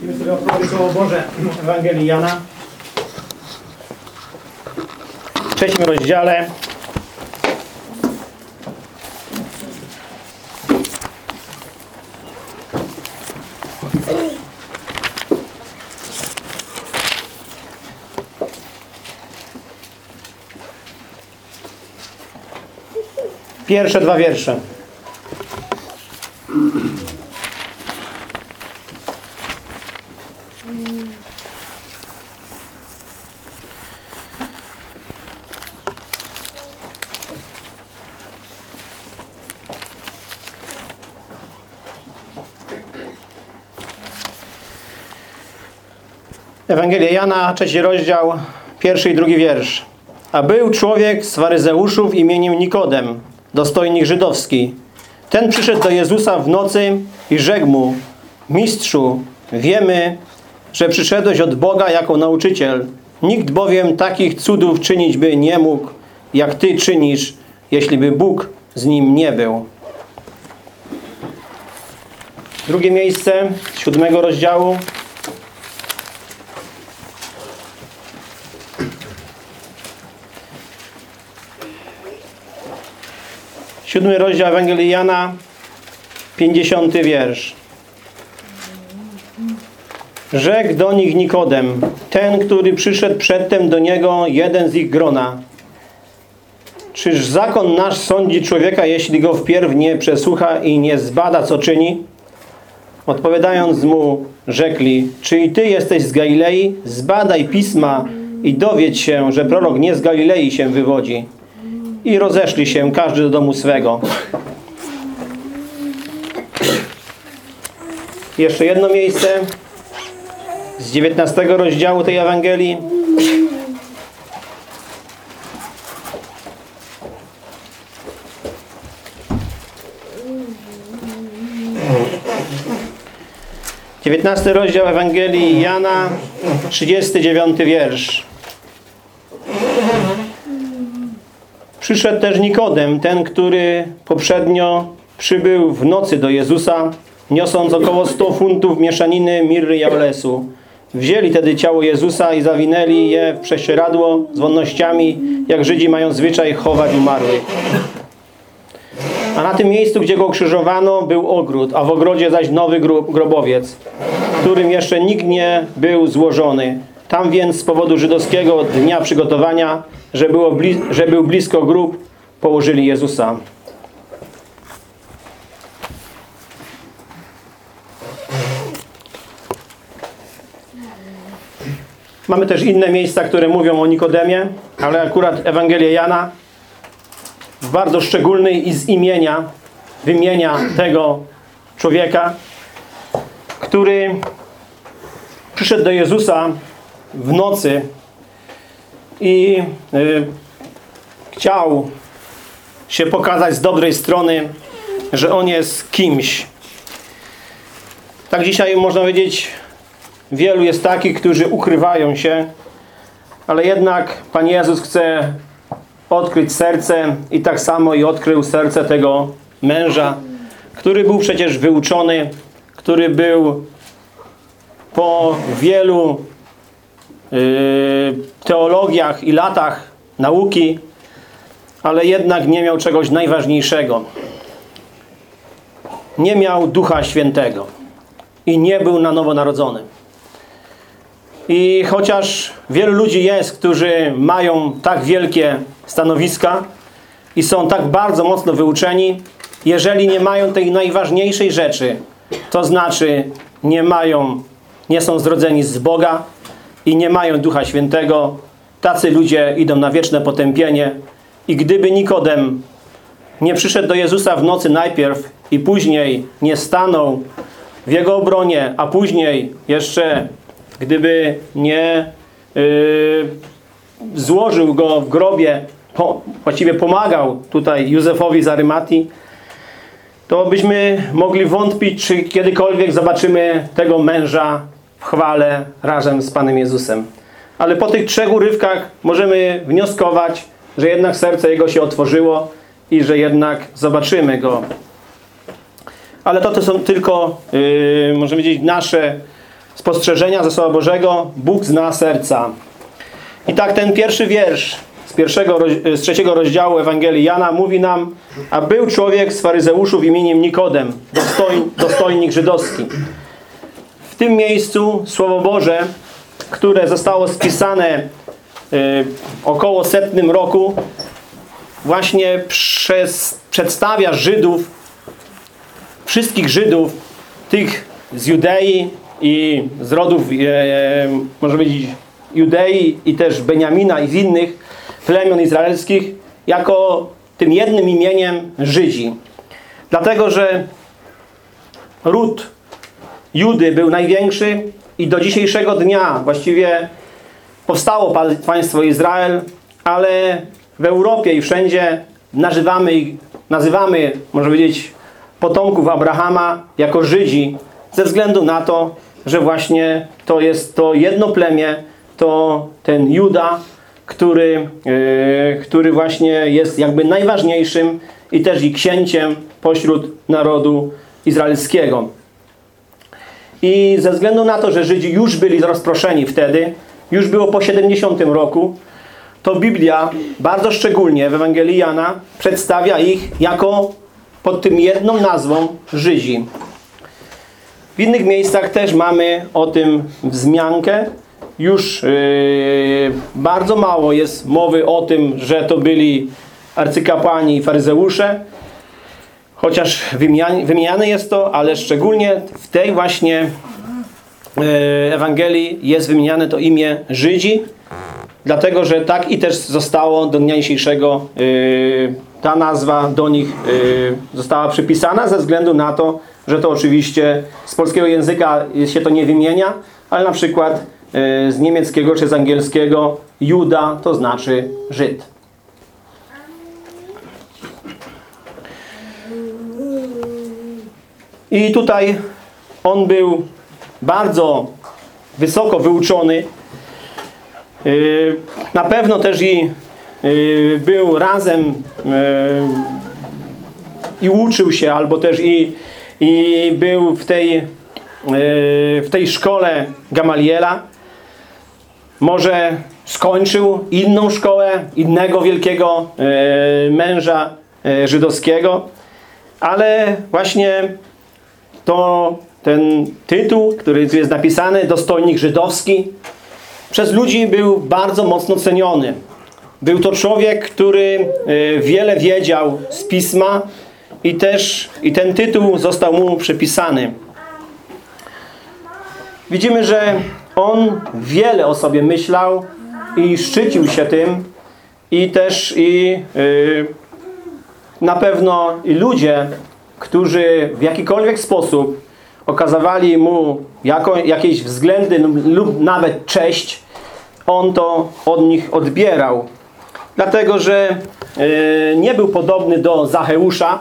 Będziemy sobie otworzyć Słowo Boże Ewangelii Jana. W trzecim rozdziale. Pierwsze dwa wiersze. Ewangelia Jana, trzeci rozdział, pierwszy i drugi wiersz. A był człowiek z faryzeuszów imieniem Nikodem, dostojnik żydowski. Ten przyszedł do Jezusa w nocy i rzekł mu, Mistrzu, wiemy, że przyszedłeś od Boga jako nauczyciel. Nikt bowiem takich cudów czynić by nie mógł, jak Ty czynisz, jeśli by Bóg z nim nie był. Drugie miejsce, siódmego rozdziału. Siódmy rozdział Ewangelii Jana, 50 wiersz. Rzekł do nich Nikodem, ten, który przyszedł przedtem do niego, jeden z ich grona. Czyż zakon nasz sądzi człowieka, jeśli go wpierw nie przesłucha i nie zbada, co czyni? Odpowiadając mu, rzekli, czy i ty jesteś z Galilei? Zbadaj pisma i dowiedz się, że prorok nie z Galilei się wywodzi i rozeszli się każdy do domu swego. Jeszcze jedno miejsce z 19 rozdziału tej Ewangelii. Dziewiętnasty rozdział Ewangelii Jana, 39 wiersz. Przyszedł też Nikodem, ten, który poprzednio przybył w nocy do Jezusa, niosąc około 100 funtów mieszaniny mirry i jablesu. Wzięli tedy ciało Jezusa i zawinęli je w prześcieradło z wonnościami, jak Żydzi mają zwyczaj chować umarłych. A na tym miejscu, gdzie go krzyżowano, był ogród, a w ogrodzie zaś nowy grobowiec, którym jeszcze nikt nie był złożony. Tam więc z powodu żydowskiego dnia przygotowania, że, było że był blisko grób, położyli Jezusa. Mamy też inne miejsca, które mówią o Nikodemie, ale akurat Ewangelia Jana w bardzo szczególny i z imienia wymienia tego człowieka, który przyszedł do Jezusa w nocy i y, chciał się pokazać z dobrej strony, że on jest kimś. Tak dzisiaj można powiedzieć, wielu jest takich, którzy ukrywają się, ale jednak Pan Jezus chce odkryć serce i tak samo i odkrył serce tego męża, który był przecież wyuczony, który był po wielu teologiach i latach nauki, ale jednak nie miał czegoś najważniejszego. Nie miał Ducha Świętego i nie był na nowo narodzony. I chociaż wielu ludzi jest, którzy mają tak wielkie stanowiska i są tak bardzo mocno wyuczeni, jeżeli nie mają tej najważniejszej rzeczy, to znaczy nie mają, nie są zrodzeni z Boga i nie mają Ducha Świętego, tacy ludzie idą na wieczne potępienie. I gdyby Nikodem nie przyszedł do Jezusa w nocy najpierw i później nie stanął w Jego obronie, a później jeszcze gdyby nie yy, złożył go w grobie, po, właściwie pomagał tutaj Józefowi z to byśmy mogli wątpić, czy kiedykolwiek zobaczymy tego męża w chwale razem z Panem Jezusem. Ale po tych trzech urywkach możemy wnioskować, że jednak serce jego się otworzyło i że jednak zobaczymy go. Ale to, to są tylko, yy, możemy powiedzieć, nasze spostrzeżenia ze Słowa Bożego Bóg zna serca. I tak ten pierwszy wiersz z, pierwszego, z trzeciego rozdziału Ewangelii Jana mówi nam, a był człowiek z faryzeuszów imieniem Nikodem, dostoj, dostojnik żydowski. Tym miejscu Słowo Boże, które zostało spisane y, około setnym roku, właśnie przez, przedstawia Żydów, wszystkich Żydów, tych z Judei i z rodów, e, e, może powiedzieć, Judei i też Beniamina i z innych plemion izraelskich, jako tym jednym imieniem Żydzi. Dlatego, że ród Judy był największy i do dzisiejszego dnia właściwie powstało państwo Izrael, ale w Europie i wszędzie nazywamy, nazywamy może powiedzieć, potomków Abrahama jako Żydzi ze względu na to, że właśnie to jest to jedno plemię, to ten Juda, który, yy, który właśnie jest jakby najważniejszym i też i księciem pośród narodu izraelskiego. I ze względu na to, że Żydzi już byli rozproszeni wtedy, już było po 70 roku, to Biblia bardzo szczególnie w Ewangelii Jana przedstawia ich jako pod tym jedną nazwą Żydzi. W innych miejscach też mamy o tym wzmiankę. Już yy, bardzo mało jest mowy o tym, że to byli arcykapłani i faryzeusze. Chociaż wymieniane jest to, ale szczególnie w tej właśnie yy, Ewangelii jest wymieniane to imię Żydzi. Dlatego, że tak i też zostało do dnia dzisiejszego yy, ta nazwa do nich yy, została przypisana ze względu na to, że to oczywiście z polskiego języka się to nie wymienia, ale na przykład z niemieckiego czy z angielskiego Juda to znaczy Żyd. I tutaj on był bardzo wysoko wyuczony. Yy, na pewno też i yy, był razem yy, i uczył się, albo też i, i był w tej, w tej szkole Gamaliela. Może skończył inną szkołę, innego wielkiego męża żydowskiego, ale właśnie to ten tytuł, który tu jest napisany, dostojnik żydowski, przez ludzi był bardzo mocno ceniony. Był to człowiek, który e, wiele wiedział z Pisma i też i ten tytuł został mu przypisany. Widzimy, że on wiele o sobie myślał i szczycił się tym i też i yy, na pewno i ludzie, którzy w jakikolwiek sposób okazywali mu jako, jakieś względy lub nawet cześć, on to od nich odbierał. Dlatego, że yy, nie był podobny do Zacheusza,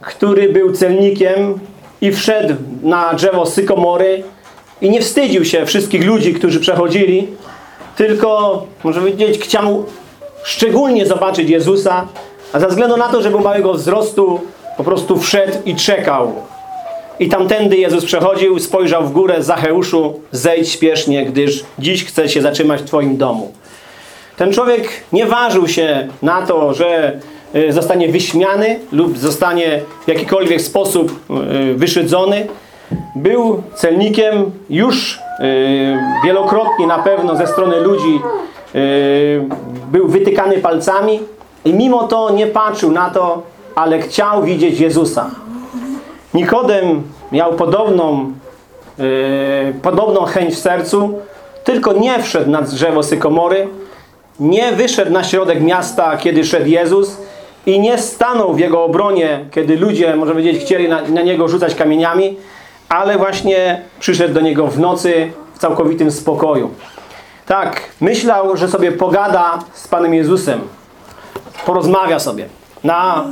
który był celnikiem i wszedł na drzewo sykomory i nie wstydził się wszystkich ludzi, którzy przechodzili, tylko, może powiedzieć, chciał szczególnie zobaczyć Jezusa, a ze względu na to, że był małego wzrostu, po prostu wszedł i czekał. I tamtędy Jezus przechodził, spojrzał w górę, Zacheuszu, zejdź śpiesznie, gdyż dziś chcę się zatrzymać w Twoim domu. Ten człowiek nie ważył się na to, że y, zostanie wyśmiany lub zostanie w jakikolwiek sposób y, wyszydzony. Był celnikiem już y, wielokrotnie na pewno ze strony ludzi był wytykany palcami i mimo to nie patrzył na to, ale chciał widzieć Jezusa. Nikodem miał podobną, yy, podobną chęć w sercu, tylko nie wszedł na drzewo sykomory, nie wyszedł na środek miasta, kiedy szedł Jezus i nie stanął w jego obronie, kiedy ludzie, może powiedzieć, chcieli na, na niego rzucać kamieniami, ale właśnie przyszedł do niego w nocy w całkowitym spokoju. Tak, myślał, że sobie pogada z Panem Jezusem, porozmawia sobie na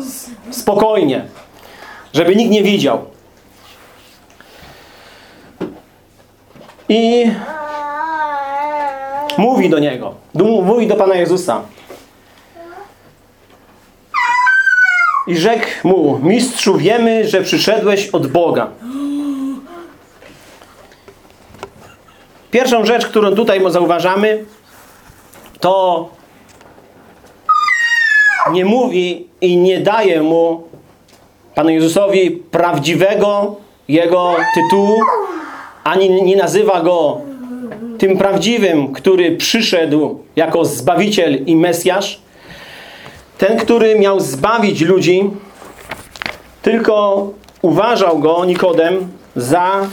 spokojnie, żeby nikt nie widział. I mówi do niego, mówi do Pana Jezusa. I rzekł mu, mistrzu, wiemy, że przyszedłeś od Boga. Pierwszą rzecz, którą tutaj zauważamy, to nie mówi i nie daje mu Panu Jezusowi prawdziwego Jego tytułu, ani nie nazywa Go tym prawdziwym, który przyszedł jako Zbawiciel i Mesjasz. Ten, który miał zbawić ludzi, tylko uważał Go, Nikodem, za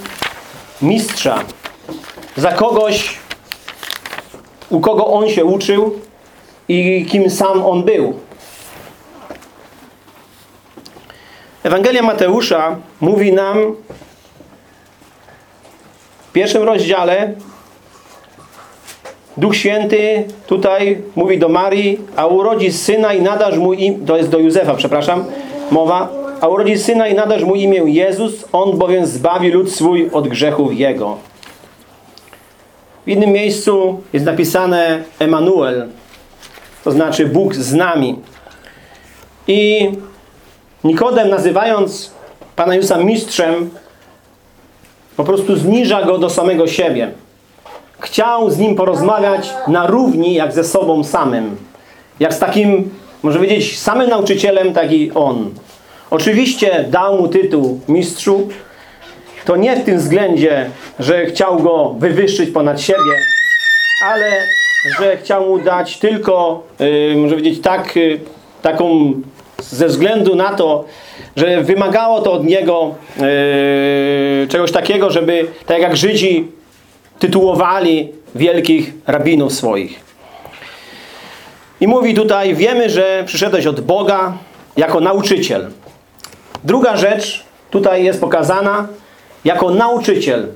mistrza, za kogoś, u kogo on się uczył i kim sam on był. Ewangelia Mateusza mówi nam w pierwszym rozdziale Duch Święty tutaj mówi do Marii, a urodzi syna i nadasz mu imię, to jest do Józefa, przepraszam, mowa, a urodzi syna i nadasz mu imię Jezus, on bowiem zbawi lud swój od grzechów jego. W innym miejscu jest napisane Emanuel, to znaczy Bóg z nami. I Nikodem nazywając Pana Jezusa mistrzem, po prostu zniża go do samego siebie. Chciał z nim porozmawiać na równi jak ze sobą samym. Jak z takim, może powiedzieć, samym nauczycielem, tak i on. Oczywiście dał mu tytuł mistrzu, to nie w tym względzie, że chciał go wywyższyć ponad siebie, ale że chciał mu dać tylko, yy, może powiedzieć, tak, yy, taką ze względu na to, że wymagało to od niego yy, czegoś takiego, żeby, tak jak Żydzi tytułowali wielkich rabinów swoich. I mówi tutaj, wiemy, że przyszedłeś od Boga jako nauczyciel. Druga rzecz tutaj jest pokazana jako nauczyciel.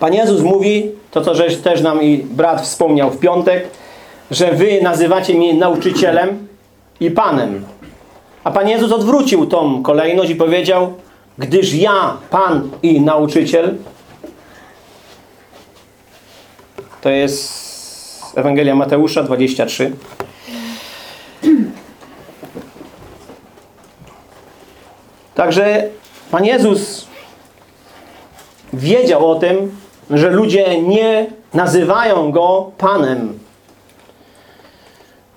Pan Jezus mówi, to co też nam i brat wspomniał w piątek, że wy nazywacie mnie nauczycielem i Panem. A Pan Jezus odwrócił tą kolejność i powiedział, gdyż ja, Pan i nauczyciel, to jest Ewangelia Mateusza 23. Także Pan Jezus wiedział o tym, że ludzie nie nazywają Go Panem.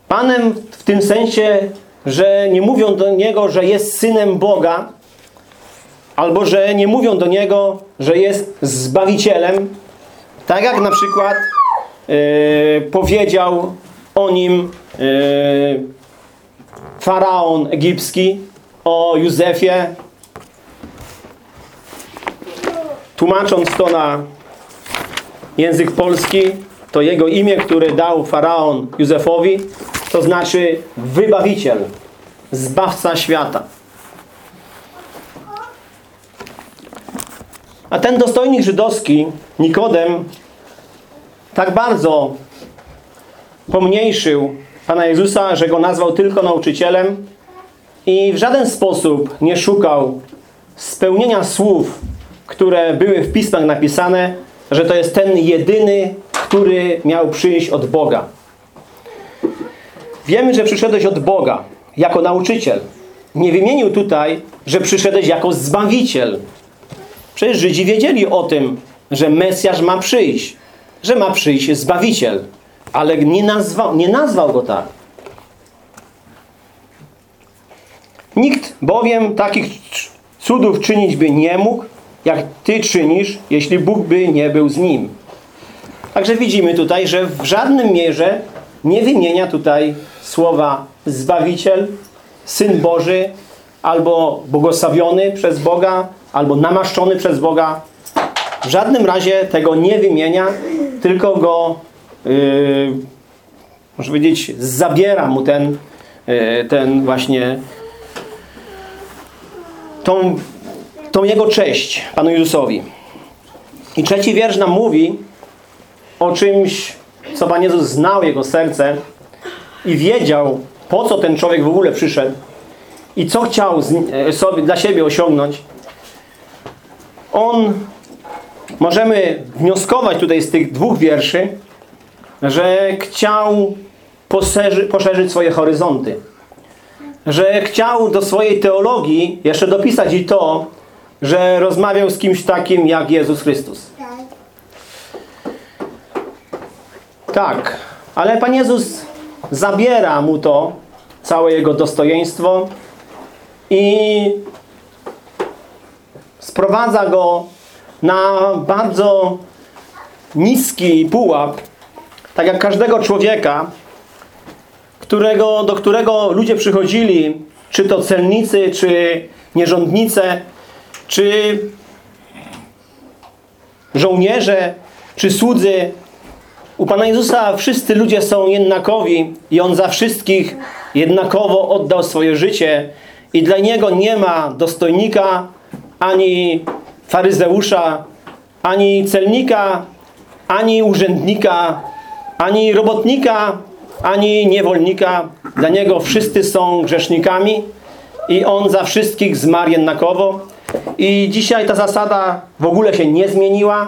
Panem w tym sensie, że nie mówią do Niego, że jest Synem Boga, albo że nie mówią do Niego, że jest Zbawicielem, tak jak na przykład yy, powiedział o Nim yy, faraon egipski, o Józefie, tłumacząc to na język polski, to jego imię, które dał faraon Józefowi, to znaczy wybawiciel, zbawca świata. A ten dostojnik żydowski, Nikodem, tak bardzo pomniejszył Pana Jezusa, że go nazwał tylko nauczycielem i w żaden sposób nie szukał spełnienia słów, które były w pismach napisane, że to jest ten jedyny, który miał przyjść od Boga. Wiemy, że przyszedłeś od Boga jako nauczyciel. Nie wymienił tutaj, że przyszedłeś jako zbawiciel. Przecież Żydzi wiedzieli o tym, że Mesjasz ma przyjść. Że ma przyjść Zbawiciel. Ale nie nazwał, nie nazwał go tak. Nikt bowiem takich cudów czynić by nie mógł, jak Ty czynisz, jeśli Bóg by nie był z nim. Także widzimy tutaj, że w żadnym mierze nie wymienia tutaj słowa Zbawiciel, Syn Boży, albo błogosławiony przez Boga, albo namaszczony przez Boga. W żadnym razie tego nie wymienia, tylko go, yy, można powiedzieć, zabiera mu ten, yy, ten właśnie tą, tą jego cześć Panu Jezusowi. I trzeci wiersz nam mówi o czymś, co Pan Jezus znał jego serce i wiedział, po co ten człowiek w ogóle przyszedł i co chciał sobie, dla siebie osiągnąć. On, możemy wnioskować tutaj z tych dwóch wierszy, że chciał poszerzy, poszerzyć swoje horyzonty. Że chciał do swojej teologii jeszcze dopisać i to, że rozmawiał z kimś takim jak Jezus Chrystus. Tak, ale Pan Jezus zabiera mu to, całe jego dostojeństwo i sprowadza go na bardzo niski pułap, tak jak każdego człowieka, którego, do którego ludzie przychodzili, czy to celnicy, czy nierządnice, czy żołnierze, czy słudzy. U Pana Jezusa wszyscy ludzie są jednakowi i On za wszystkich jednakowo oddał swoje życie i dla Niego nie ma dostojnika, ani faryzeusza, ani celnika, ani urzędnika, ani robotnika, ani niewolnika. Dla Niego wszyscy są grzesznikami i On za wszystkich zmarł jednakowo. I dzisiaj ta zasada w ogóle się nie zmieniła.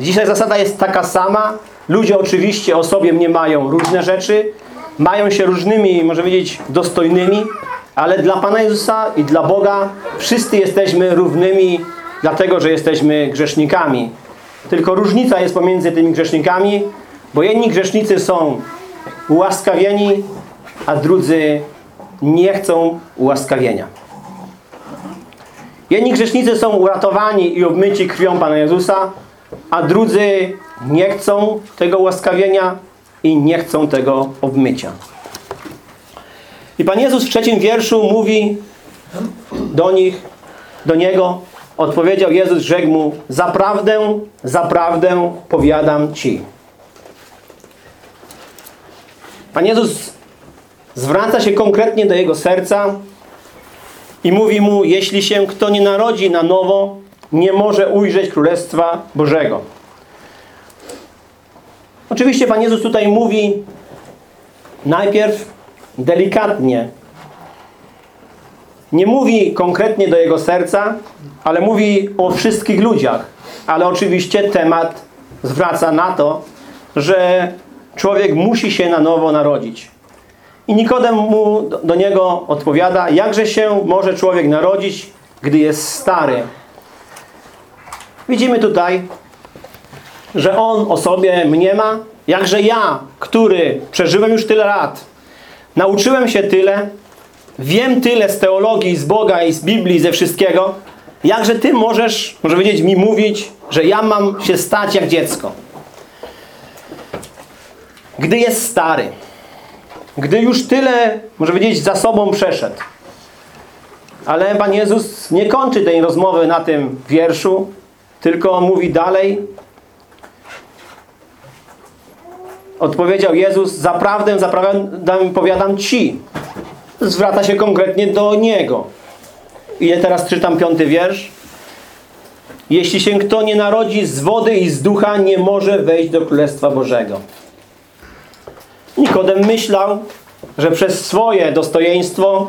Dzisiaj zasada jest taka sama. Ludzie oczywiście o sobie nie mają różne rzeczy. Mają się różnymi, może powiedzieć, dostojnymi. Ale dla Pana Jezusa i dla Boga wszyscy jesteśmy równymi, dlatego, że jesteśmy grzesznikami. Tylko różnica jest pomiędzy tymi grzesznikami, bo jedni grzesznicy są ułaskawieni, a drudzy nie chcą ułaskawienia. Jedni grzesznicy są uratowani i obmyci krwią Pana Jezusa, a drudzy nie chcą tego ułaskawienia i nie chcą tego obmycia. I Pan Jezus w trzecim wierszu mówi do nich, do Niego, odpowiedział Jezus, rzekł mu, zaprawdę, zaprawdę powiadam Ci. Pan Jezus zwraca się konkretnie do jego serca i mówi mu, jeśli się kto nie narodzi na nowo, nie może ujrzeć Królestwa Bożego. Oczywiście Pan Jezus tutaj mówi najpierw delikatnie. Nie mówi konkretnie do jego serca, ale mówi o wszystkich ludziach. Ale oczywiście temat zwraca na to, że człowiek musi się na nowo narodzić. I Nikodem mu do niego odpowiada, jakże się może człowiek narodzić, gdy jest stary. Widzimy tutaj, że on o sobie mniema, jakże ja, który przeżyłem już tyle lat, nauczyłem się tyle, wiem tyle z teologii, z Boga i z Biblii, ze wszystkiego, jakże ty możesz, może powiedzieć, mi mówić, że ja mam się stać jak dziecko. Gdy jest stary, gdy już tyle, może powiedzieć, za sobą przeszedł. Ale Pan Jezus nie kończy tej rozmowy na tym wierszu, tylko mówi dalej. Odpowiedział Jezus, zaprawdę, zaprawdę powiadam Ci. Zwraca się konkretnie do Niego. I ja teraz czytam piąty wiersz. Jeśli się kto nie narodzi z wody i z ducha, nie może wejść do Królestwa Bożego. Nikodem myślał, że przez swoje dostojeństwo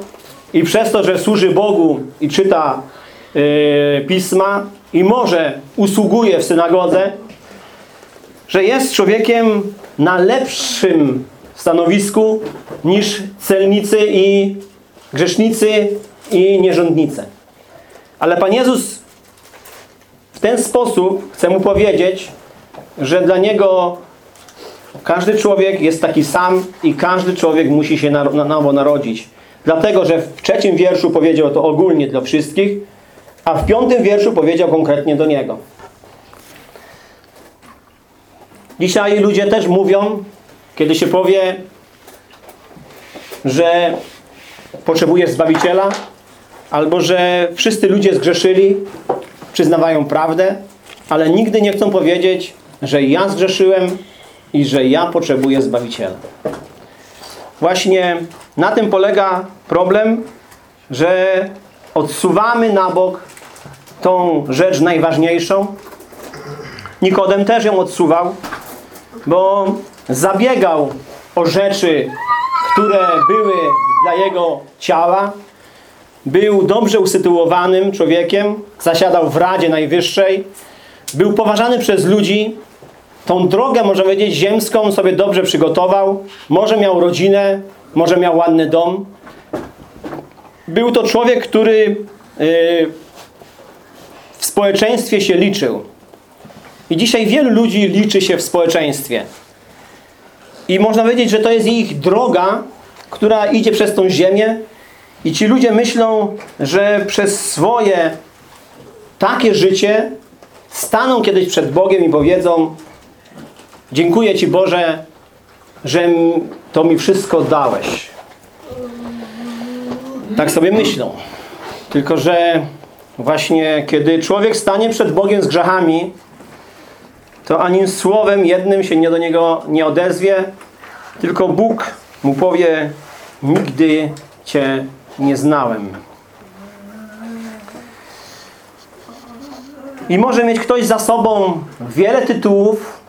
i przez to, że służy Bogu i czyta yy, pisma i może usługuje w synagodze, że jest człowiekiem na lepszym stanowisku niż celnicy i grzesznicy i nierządnice. Ale Pan Jezus w ten sposób chce mu powiedzieć, że dla Niego każdy człowiek jest taki sam i każdy człowiek musi się na, na nowo narodzić. Dlatego, że w trzecim wierszu powiedział to ogólnie dla wszystkich, a w piątym wierszu powiedział konkretnie do niego. Dzisiaj ludzie też mówią, kiedy się powie, że potrzebujesz Zbawiciela, albo że wszyscy ludzie zgrzeszyli, przyznawają prawdę, ale nigdy nie chcą powiedzieć, że ja zgrzeszyłem i że ja potrzebuję Zbawiciela. Właśnie na tym polega problem, że odsuwamy na bok tą rzecz najważniejszą. Nikodem też ją odsuwał, bo zabiegał o rzeczy, które były dla jego ciała. Był dobrze usytuowanym człowiekiem, zasiadał w Radzie Najwyższej, był poważany przez ludzi, tą drogę, można powiedzieć, ziemską sobie dobrze przygotował. Może miał rodzinę, może miał ładny dom. Był to człowiek, który yy, w społeczeństwie się liczył. I dzisiaj wielu ludzi liczy się w społeczeństwie. I można powiedzieć, że to jest ich droga, która idzie przez tą ziemię. I ci ludzie myślą, że przez swoje takie życie staną kiedyś przed Bogiem i powiedzą dziękuję Ci Boże, że to mi wszystko dałeś. Tak sobie myślą. Tylko, że właśnie kiedy człowiek stanie przed Bogiem z grzechami, to ani słowem jednym się nie do niego nie odezwie, tylko Bóg mu powie nigdy Cię nie znałem. I może mieć ktoś za sobą wiele tytułów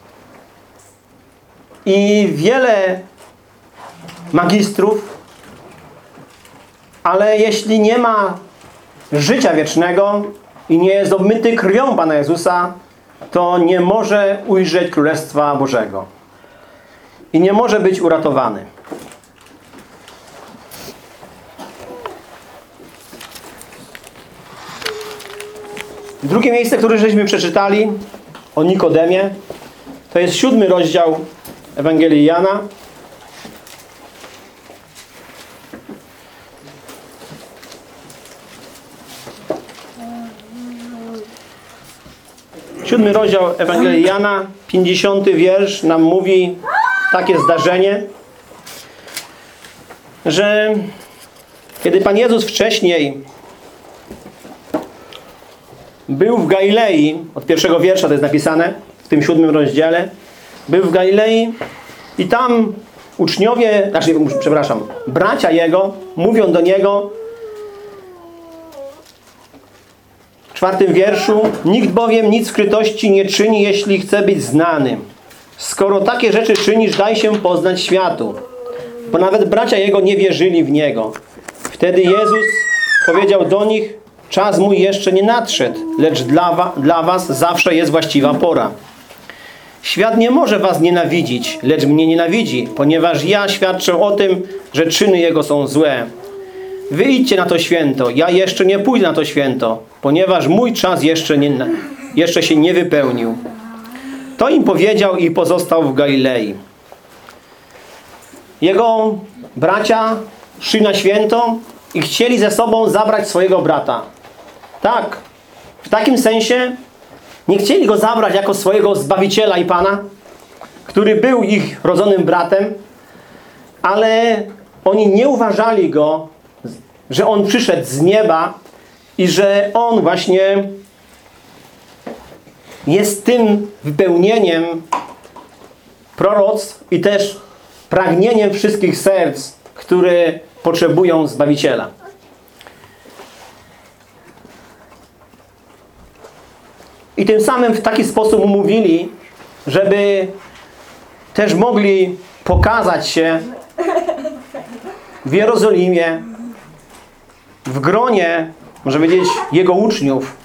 i wiele magistrów, ale jeśli nie ma życia wiecznego i nie jest obmyty krwią Pana Jezusa, to nie może ujrzeć Królestwa Bożego. I nie może być uratowany. Drugie miejsce, które żeśmy przeczytali o Nikodemie, to jest siódmy rozdział Ewangelii Jana. Siódmy rozdział Ewangelii Jana, 50 wiersz nam mówi takie zdarzenie, że kiedy Pan Jezus wcześniej był w Galilei, od pierwszego wiersza to jest napisane, w tym siódmym rozdziale, był w Galilei i tam uczniowie, znaczy, przepraszam, bracia Jego mówią do Niego w czwartym wierszu Nikt bowiem nic skrytości nie czyni, jeśli chce być znany. Skoro takie rzeczy czynisz, daj się poznać światu. Bo nawet bracia Jego nie wierzyli w Niego. Wtedy Jezus powiedział do nich Czas mój jeszcze nie nadszedł, lecz dla, wa dla was zawsze jest właściwa pora. Świat nie może was nienawidzić, lecz mnie nienawidzi, ponieważ ja świadczę o tym, że czyny Jego są złe. Wyjdźcie na to święto, ja jeszcze nie pójdę na to święto, ponieważ mój czas jeszcze, nie, jeszcze się nie wypełnił. To im powiedział i pozostał w Galilei. Jego bracia szli na święto i chcieli ze sobą zabrać swojego brata. Tak, w takim sensie nie chcieli go zabrać jako swojego Zbawiciela i Pana, który był ich rodzonym bratem, ale oni nie uważali go, że on przyszedł z nieba i że on właśnie jest tym wypełnieniem proroctw i też pragnieniem wszystkich serc, które potrzebują Zbawiciela. I tym samym w taki sposób mówili, żeby też mogli pokazać się w Jerozolimie, w gronie, może powiedzieć, Jego uczniów.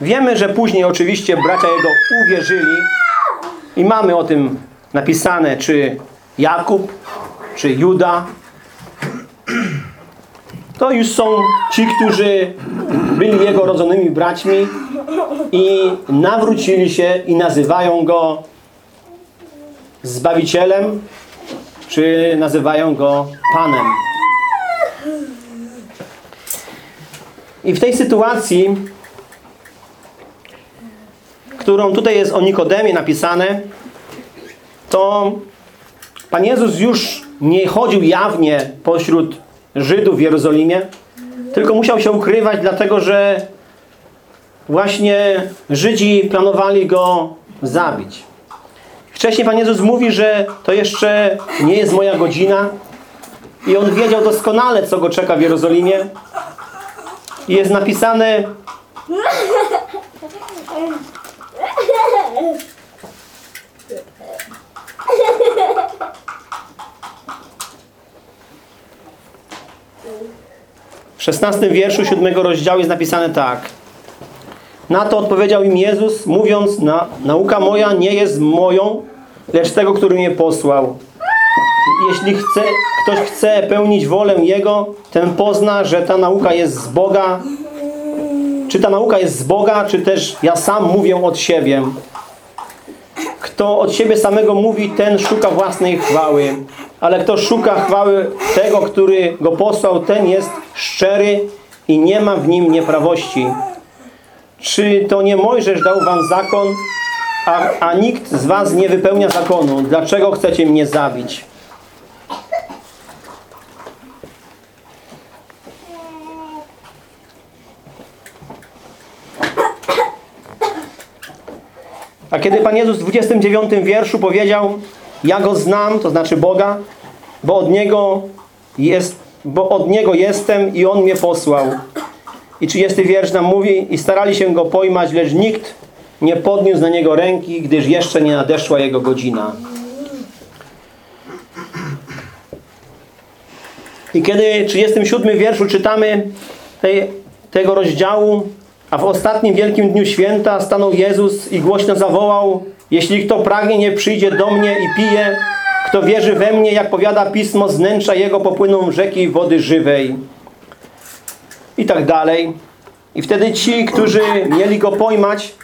Wiemy, że później oczywiście bracia Jego uwierzyli i mamy o tym napisane, czy Jakub, czy Juda. To już są ci, którzy byli Jego rodzonymi braćmi i nawrócili się i nazywają Go Zbawicielem, czy nazywają Go Panem. I w tej sytuacji, którą tutaj jest o Nikodemie napisane, to Pan Jezus już nie chodził jawnie pośród Żydów w Jerozolimie, tylko musiał się ukrywać, dlatego że właśnie Żydzi planowali go zabić. Wcześniej Pan Jezus mówi, że to jeszcze nie jest moja godzina i On wiedział doskonale, co go czeka w Jerozolimie. Jest napisane w szesnastym wierszu siódmego rozdziału jest napisane tak. Na to odpowiedział im Jezus, mówiąc, na, nauka moja nie jest moją, lecz tego, który mnie posłał. Jeśli chce, ktoś chce pełnić wolę Jego, ten pozna, że ta nauka jest z Boga. Czy ta nauka jest z Boga, czy też ja sam mówię od siebie. Kto od siebie samego mówi, ten szuka własnej chwały. Ale kto szuka chwały tego, który go posłał, ten jest szczery i nie ma w nim nieprawości. Czy to nie Mojżesz dał wam zakon, a, a nikt z was nie wypełnia zakonu? Dlaczego chcecie mnie zabić? Kiedy Pan Jezus w 29 wierszu powiedział Ja Go znam, to znaczy Boga, bo od Niego, jest, bo od Niego jestem i On mnie posłał. I 30 wiersz nam mówi I starali się Go pojmać, lecz nikt nie podniósł na Niego ręki, gdyż jeszcze nie nadeszła Jego godzina. I kiedy w 37 wierszu czytamy tej, tego rozdziału, a w ostatnim wielkim dniu święta stanął Jezus i głośno zawołał Jeśli kto pragnie, nie przyjdzie do mnie i pije, kto wierzy we mnie, jak powiada Pismo, z wnętrza jego popłyną rzeki wody żywej. I tak dalej. I wtedy ci, którzy mieli go pojmać,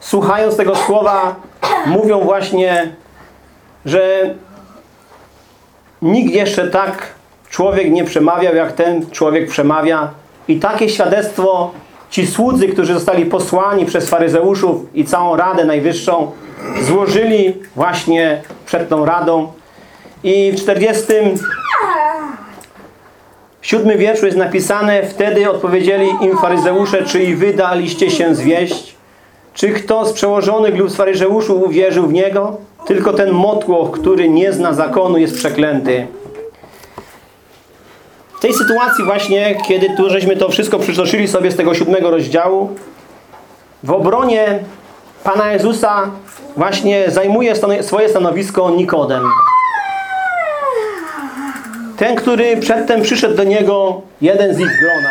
słuchając tego słowa, mówią właśnie, że nikt jeszcze tak człowiek nie przemawiał, jak ten człowiek przemawia. I takie świadectwo ci słudzy, którzy zostali posłani przez faryzeuszów i całą Radę Najwyższą, złożyli właśnie przed tą Radą. I w 47 wierszu jest napisane Wtedy odpowiedzieli im faryzeusze, czy i wy daliście się zwieść? Czy kto z przełożonych lub z faryzeuszów uwierzył w Niego? Tylko ten motłoch, który nie zna zakonu, jest przeklęty. W tej sytuacji właśnie, kiedy tu żeśmy to wszystko przytoczyli sobie z tego siódmego rozdziału, w obronie Pana Jezusa właśnie zajmuje swoje stanowisko Nikodem. Ten, który przedtem przyszedł do Niego, jeden z ich grona.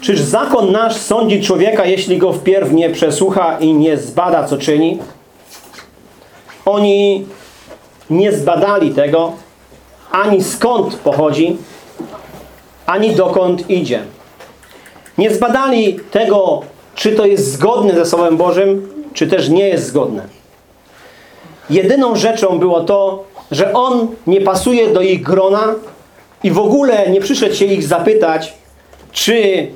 Czyż zakon nasz sądzi człowieka, jeśli go wpierw nie przesłucha i nie zbada, co czyni? Oni nie zbadali tego, ani skąd pochodzi, ani dokąd idzie. Nie zbadali tego, czy to jest zgodne ze Słowem Bożym, czy też nie jest zgodne. Jedyną rzeczą było to, że on nie pasuje do ich grona i w ogóle nie przyszedł się ich zapytać, czy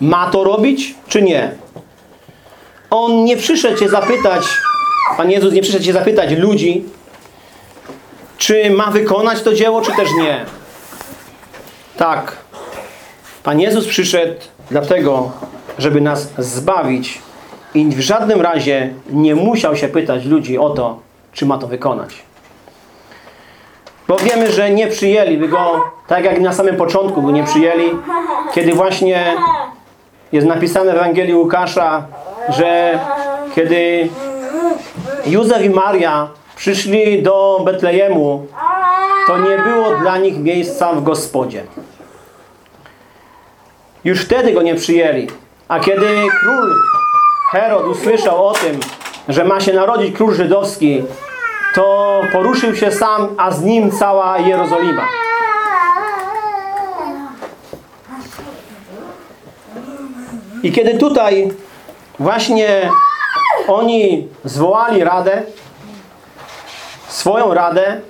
ma to robić, czy nie. On nie przyszedł się zapytać, Pan Jezus nie przyszedł się zapytać ludzi, czy ma wykonać to dzieło, czy też nie. Tak. Pan Jezus przyszedł dlatego, żeby nas zbawić i w żadnym razie nie musiał się pytać ludzi o to, czy ma to wykonać. Bo wiemy, że nie przyjęliby go, tak jak na samym początku go nie przyjęli, kiedy właśnie jest napisane w Ewangelii Łukasza, że kiedy Józef i Maria przyszli do Betlejemu, to nie było dla nich miejsca w gospodzie. Już wtedy go nie przyjęli. A kiedy król Herod usłyszał o tym, że ma się narodzić król żydowski, to poruszył się sam, a z nim cała Jerozolima. I kiedy tutaj właśnie oni zwołali radę, swoją radę,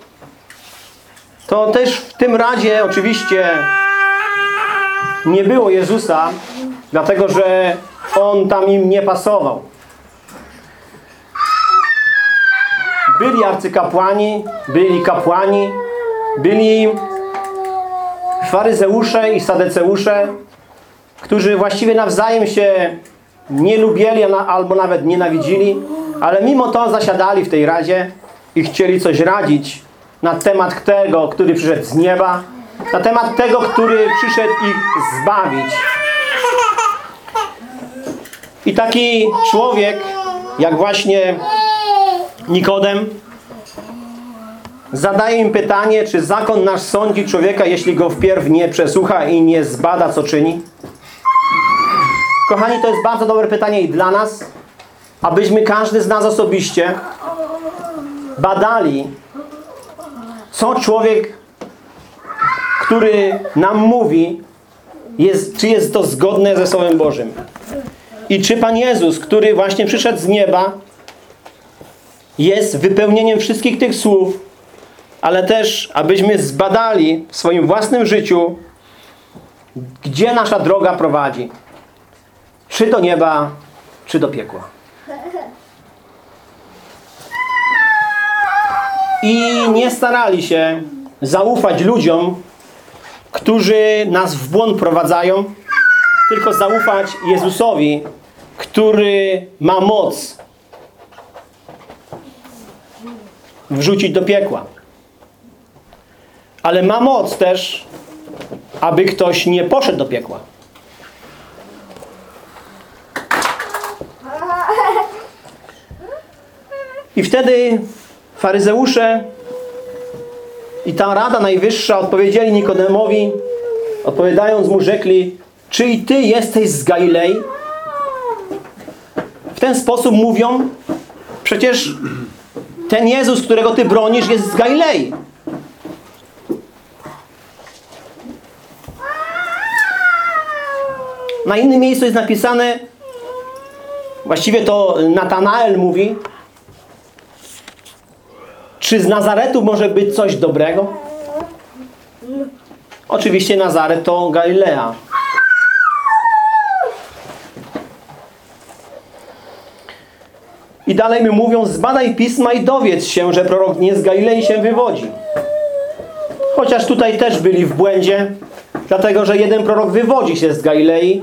to też w tym radzie oczywiście nie było Jezusa, dlatego że On tam im nie pasował. Byli arcykapłani, byli kapłani, byli faryzeusze i sadeceusze, którzy właściwie nawzajem się nie lubili albo nawet nienawidzili, ale mimo to zasiadali w tej radzie i chcieli coś radzić na temat tego, który przyszedł z nieba, na temat tego, który przyszedł ich zbawić. I taki człowiek, jak właśnie Nikodem, zadaje im pytanie, czy zakon nasz sądzi człowieka, jeśli go wpierw nie przesłucha i nie zbada, co czyni? Kochani, to jest bardzo dobre pytanie i dla nas, abyśmy każdy z nas osobiście badali, co człowiek, który nam mówi, jest, czy jest to zgodne ze Słowem Bożym. I czy Pan Jezus, który właśnie przyszedł z nieba, jest wypełnieniem wszystkich tych słów, ale też, abyśmy zbadali w swoim własnym życiu, gdzie nasza droga prowadzi. Czy do nieba, czy do piekła. I nie starali się zaufać ludziom, którzy nas w błąd prowadzają, tylko zaufać Jezusowi, który ma moc wrzucić do piekła. Ale ma moc też, aby ktoś nie poszedł do piekła. I wtedy faryzeusze i ta Rada Najwyższa odpowiedzieli Nikodemowi, odpowiadając mu rzekli, czy i ty jesteś z Galilei? W ten sposób mówią, przecież ten Jezus, którego ty bronisz, jest z Galilei. Na innym miejscu jest napisane, właściwie to Natanael mówi, czy z Nazaretu może być coś dobrego? Oczywiście Nazaret to Galilea. I dalej my mówią, zbadaj pisma i dowiedz się, że prorok nie z Galilei się wywodzi. Chociaż tutaj też byli w błędzie, dlatego że jeden prorok wywodzi się z Galilei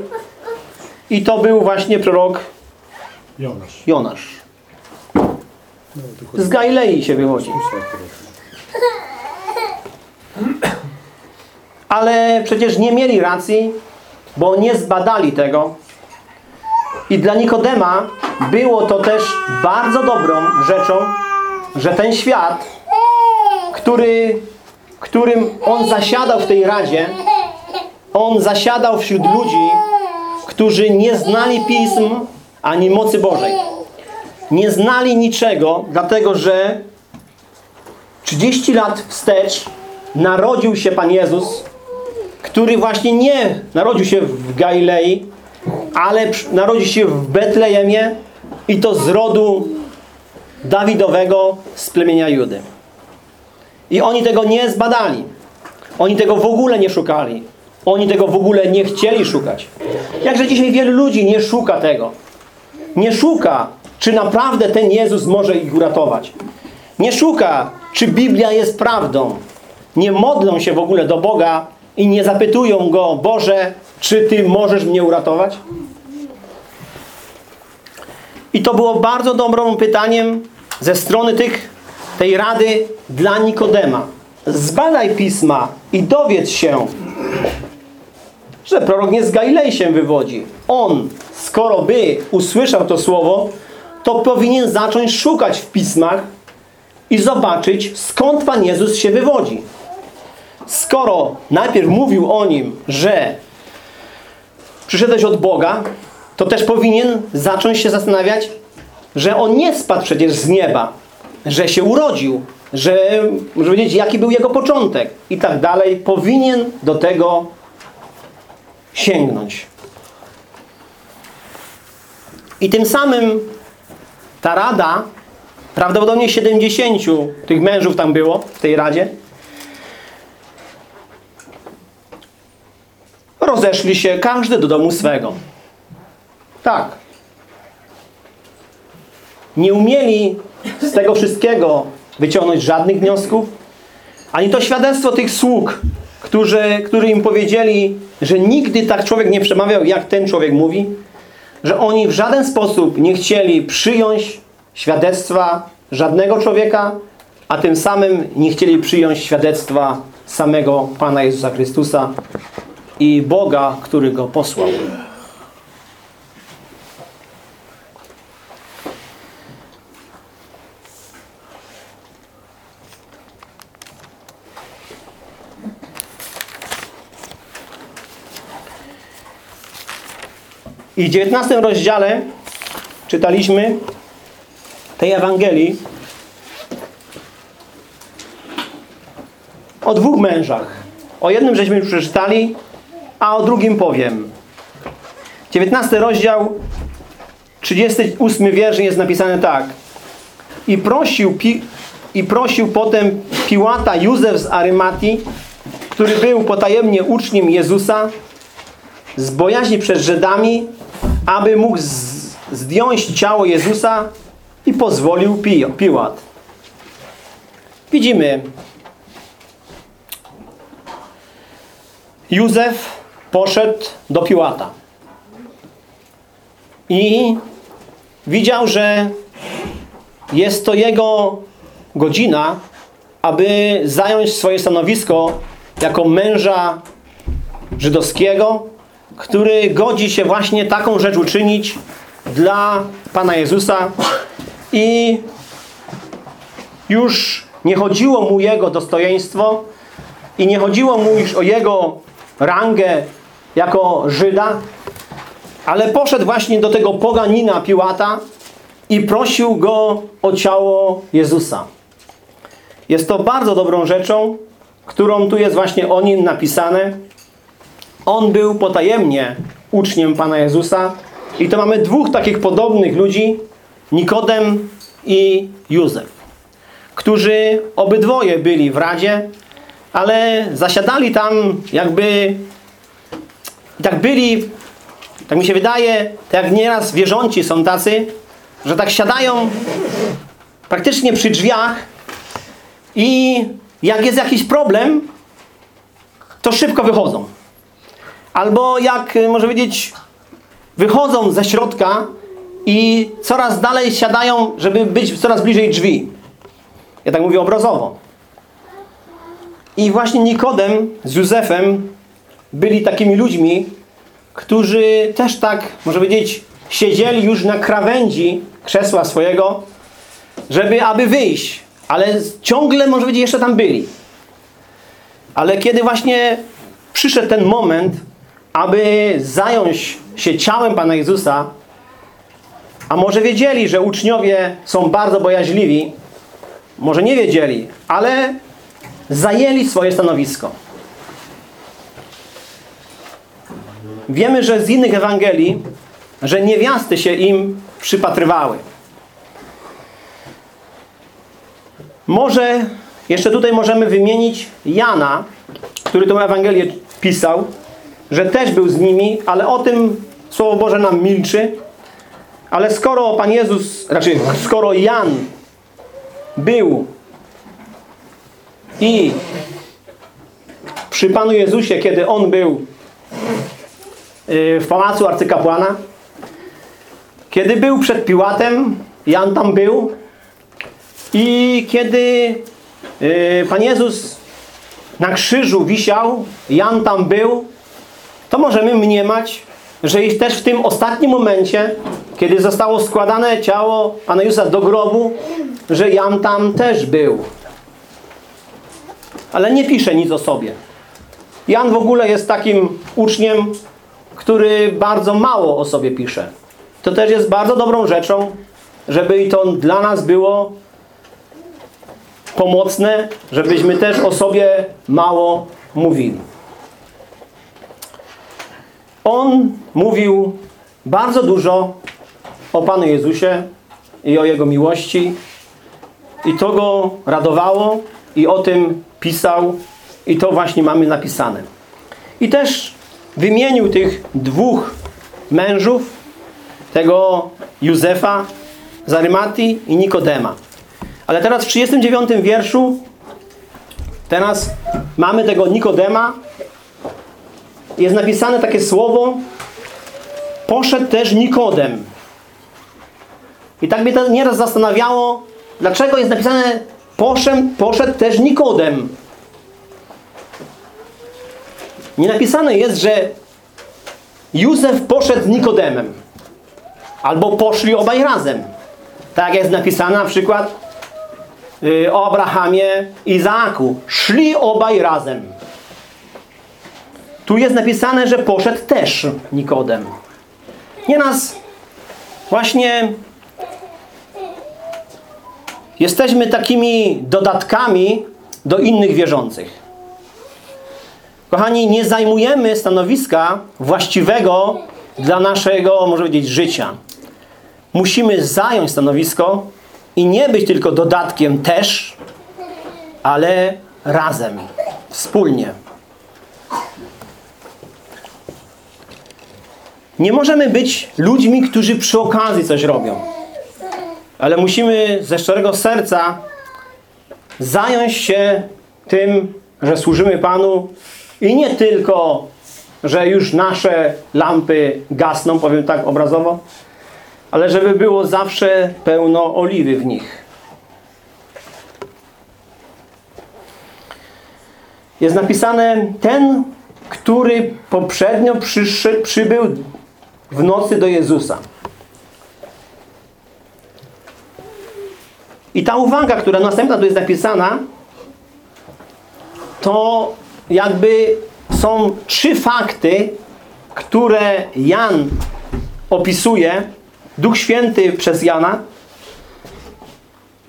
i to był właśnie prorok Jonasz. Jonasz. Z Galilei się wywodzi. Ale przecież nie mieli racji, bo nie zbadali tego. I dla Nikodema było to też bardzo dobrą rzeczą, że ten świat, który, którym on zasiadał w tej radzie, on zasiadał wśród ludzi, którzy nie znali pism ani mocy Bożej. Nie znali niczego, dlatego że 30 lat wstecz narodził się Pan Jezus, który właśnie nie narodził się w Galilei, ale narodził się w Betlejemie i to z rodu Dawidowego z plemienia Judy. I oni tego nie zbadali. Oni tego w ogóle nie szukali. Oni tego w ogóle nie chcieli szukać. Jakże dzisiaj wielu ludzi nie szuka tego. Nie szuka, czy naprawdę ten Jezus może ich uratować. Nie szuka, czy Biblia jest prawdą. Nie modlą się w ogóle do Boga i nie zapytują Go, Boże, czy Ty możesz mnie uratować? I to było bardzo dobrym pytaniem ze strony tych, tej rady dla Nikodema. Zbadaj pisma i dowiedz się, że prorok nie z Galilei się wywodzi. On, skoro by usłyszał to słowo, to powinien zacząć szukać w pismach i zobaczyć, skąd Pan Jezus się wywodzi. Skoro najpierw mówił o nim, że przyszedłeś od Boga, to też powinien zacząć się zastanawiać, że on nie spadł przecież z nieba, że się urodził, że, może wiedzieć, jaki był jego początek i tak dalej. Powinien do tego sięgnąć. I tym samym ta rada, prawdopodobnie 70 tych mężów tam było w tej radzie, rozeszli się każdy do domu swego. Tak. Nie umieli z tego wszystkiego wyciągnąć żadnych wniosków, ani to świadectwo tych sług, którzy, którzy im powiedzieli, że nigdy tak człowiek nie przemawiał, jak ten człowiek mówi, że oni w żaden sposób nie chcieli przyjąć świadectwa żadnego człowieka, a tym samym nie chcieli przyjąć świadectwa samego Pana Jezusa Chrystusa i Boga, który Go posłał. I w 19 rozdziale czytaliśmy tej Ewangelii o dwóch mężach. O jednym żeśmy już przeczytali, a o drugim powiem. 19 rozdział 38 wiersz jest napisane tak. I prosił, pi, I prosił potem Piłata Józef z Arymatii, który był potajemnie uczniem Jezusa, z bojaźni przed Żydami, aby mógł zdjąć ciało Jezusa i pozwolił Pi, Piłat. Widzimy, Józef poszedł do Piłata i widział, że jest to jego godzina, aby zająć swoje stanowisko jako męża żydowskiego, który godzi się właśnie taką rzecz uczynić dla Pana Jezusa i już nie chodziło mu jego dostojeństwo i nie chodziło mu już o jego rangę jako Żyda, ale poszedł właśnie do tego poganina Piłata i prosił go o ciało Jezusa. Jest to bardzo dobrą rzeczą, którą tu jest właśnie o nim napisane. On był potajemnie uczniem Pana Jezusa i to mamy dwóch takich podobnych ludzi, Nikodem i Józef, którzy obydwoje byli w Radzie, ale zasiadali tam jakby tak byli, tak mi się wydaje, tak jak nieraz wierząci są tacy, że tak siadają praktycznie przy drzwiach i jak jest jakiś problem, to szybko wychodzą. Albo jak, może powiedzieć, wychodzą ze środka i coraz dalej siadają, żeby być coraz bliżej drzwi. Ja tak mówię obrazowo. I właśnie Nikodem z Józefem byli takimi ludźmi, którzy też tak, może powiedzieć, siedzieli już na krawędzi krzesła swojego, żeby aby wyjść, ale ciągle, może powiedzieć, jeszcze tam byli. Ale kiedy właśnie przyszedł ten moment, aby zająć się ciałem Pana Jezusa, a może wiedzieli, że uczniowie są bardzo bojaźliwi, może nie wiedzieli, ale zajęli swoje stanowisko. Wiemy, że z innych Ewangelii, że niewiasty się im przypatrywały. Może, jeszcze tutaj możemy wymienić Jana, który tą Ewangelię pisał, że też był z nimi, ale o tym Słowo Boże nam milczy. Ale skoro Pan Jezus, raczej skoro Jan był i przy Panu Jezusie, kiedy On był w pałacu arcykapłana, kiedy był przed Piłatem, Jan tam był i kiedy Pan Jezus na krzyżu wisiał, Jan tam był, to możemy mniemać, że też w tym ostatnim momencie, kiedy zostało składane ciało Pana Jezusa do grobu, że Jan tam też był. Ale nie pisze nic o sobie. Jan w ogóle jest takim uczniem, który bardzo mało o sobie pisze. To też jest bardzo dobrą rzeczą, żeby i to dla nas było pomocne, żebyśmy też o sobie mało mówili. On mówił bardzo dużo o Panu Jezusie i o Jego miłości i to Go radowało i o tym pisał i to właśnie mamy napisane. I też wymienił tych dwóch mężów, tego Józefa z Arymatii i Nikodema. Ale teraz w 39 wierszu teraz mamy tego Nikodema. Jest napisane takie słowo poszedł też Nikodem. I tak mnie to nieraz zastanawiało, dlaczego jest napisane poszedł, poszedł też Nikodem. Nie napisane jest, że Józef poszedł z Nikodemem. Albo poszli obaj razem. Tak jest napisane na przykład yy, o Abrahamie i Izaaku. Szli obaj razem. Tu jest napisane, że poszedł też Nikodem. Nieraz właśnie jesteśmy takimi dodatkami do innych wierzących. Kochani, nie zajmujemy stanowiska właściwego dla naszego, może powiedzieć, życia. musimy zająć stanowisko i nie być tylko dodatkiem też, ale razem, wspólnie. Nie możemy być ludźmi, którzy przy okazji coś robią. Ale musimy ze szczerego serca zająć się tym, że służymy Panu i nie tylko, że już nasze lampy gasną, powiem tak obrazowo, ale żeby było zawsze pełno oliwy w nich. Jest napisane, ten, który poprzednio przyszedł, przybył w nocy do Jezusa. I ta uwaga, która następna tu jest napisana, to jakby są trzy fakty, które Jan opisuje, Duch Święty przez Jana.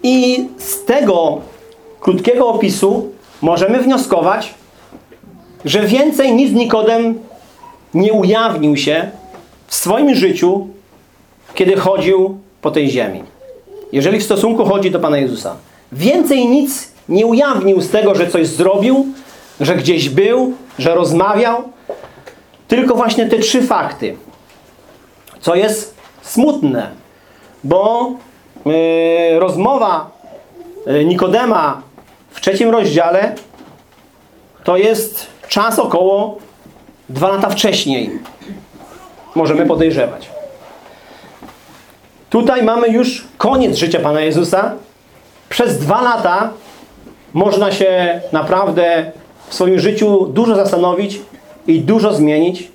I z tego krótkiego opisu możemy wnioskować, że więcej nic Nikodem nie ujawnił się w swoim życiu, kiedy chodził po tej ziemi. Jeżeli w stosunku chodzi do Pana Jezusa. Więcej nic nie ujawnił z tego, że coś zrobił, że gdzieś był, że rozmawiał. Tylko właśnie te trzy fakty. Co jest smutne, bo yy, rozmowa yy, Nikodema w trzecim rozdziale to jest czas około dwa lata wcześniej. Możemy podejrzewać. Tutaj mamy już koniec życia Pana Jezusa. Przez dwa lata można się naprawdę w swoim życiu dużo zastanowić i dużo zmienić.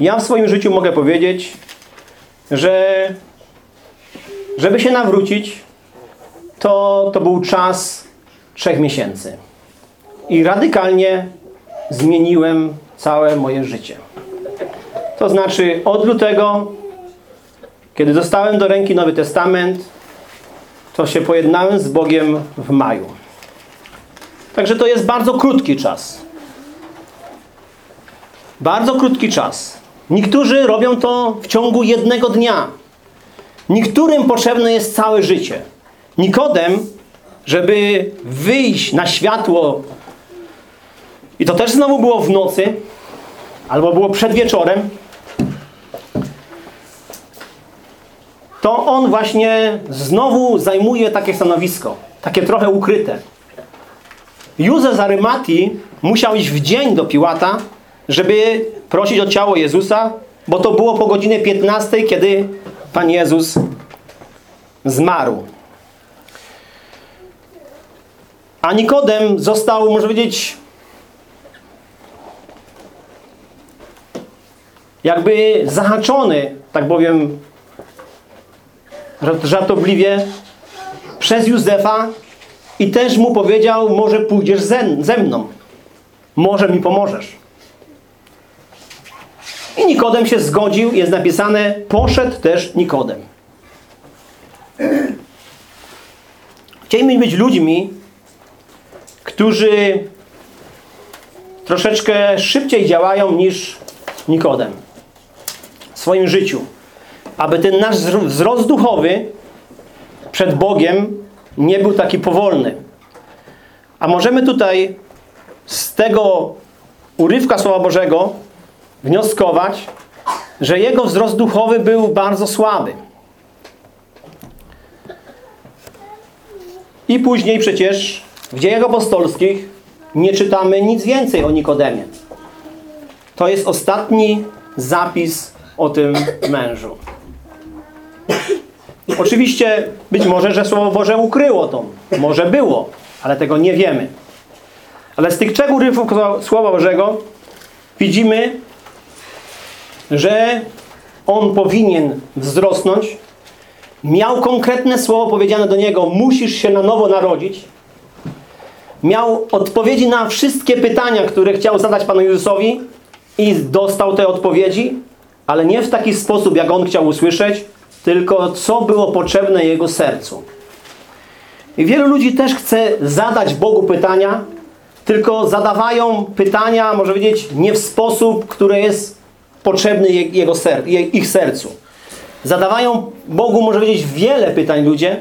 Ja w swoim życiu mogę powiedzieć, że żeby się nawrócić, to, to był czas trzech miesięcy. I radykalnie zmieniłem całe moje życie. To znaczy od lutego, kiedy dostałem do ręki Nowy Testament, to się pojednałem z Bogiem w maju. Także to jest bardzo krótki czas. Bardzo krótki czas. Niektórzy robią to w ciągu jednego dnia. Niektórym potrzebne jest całe życie. Nikodem, żeby wyjść na światło i to też znowu było w nocy, albo było przed wieczorem, to on właśnie znowu zajmuje takie stanowisko, takie trochę ukryte. Józef z Arymatii musiał iść w dzień do Piłata, żeby prosić o ciało Jezusa, bo to było po godzinie 15, kiedy Pan Jezus zmarł. A Nikodem został, można powiedzieć, jakby zahaczony, tak powiem żartobliwie, przez Józefa i też mu powiedział, może pójdziesz ze, mną. Może mi pomożesz. I Nikodem się zgodził, jest napisane, poszedł też Nikodem. Chcieliśmy być ludźmi, którzy troszeczkę szybciej działają niż Nikodem w swoim życiu. Aby ten nasz wzrost duchowy przed Bogiem nie był taki powolny. A możemy tutaj z tego urywka Słowa Bożego wnioskować, że jego wzrost duchowy był bardzo słaby. I później przecież w dziejach apostolskich nie czytamy nic więcej o Nikodemie. To jest ostatni zapis o tym mężu. Oczywiście być może, że Słowo Boże ukryło to. Może było, ale tego nie wiemy. Ale z tych trzech Słowa Bożego widzimy, że on powinien wzrosnąć. Miał konkretne słowo powiedziane do niego, musisz się na nowo narodzić. Miał odpowiedzi na wszystkie pytania, które chciał zadać Panu Jezusowi i dostał te odpowiedzi, ale nie w taki sposób, jak on chciał usłyszeć, tylko co było potrzebne jego sercu. I wielu ludzi też chce zadać Bogu pytania, tylko zadawają pytania, może powiedzieć, nie w sposób, który jest potrzebny jego ser ich sercu. Zadawają Bogu, może powiedzieć, wiele pytań ludzie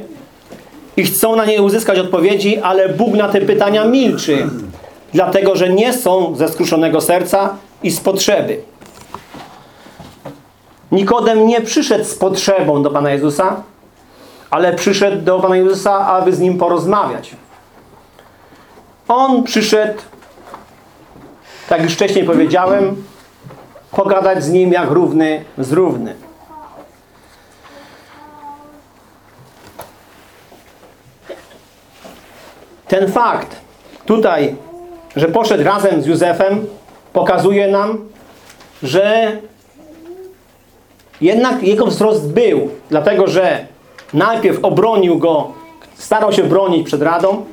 i chcą na nie uzyskać odpowiedzi, ale Bóg na te pytania milczy, dlatego że nie są ze skruszonego serca i z potrzeby. Nikodem nie przyszedł z potrzebą do Pana Jezusa, ale przyszedł do Pana Jezusa, aby z Nim porozmawiać. On przyszedł, tak już wcześniej powiedziałem, pogadać z Nim jak równy z równy. Ten fakt tutaj, że poszedł razem z Józefem, pokazuje nam, że jednak jego wzrost był, dlatego że najpierw obronił go, starał się bronić przed radą,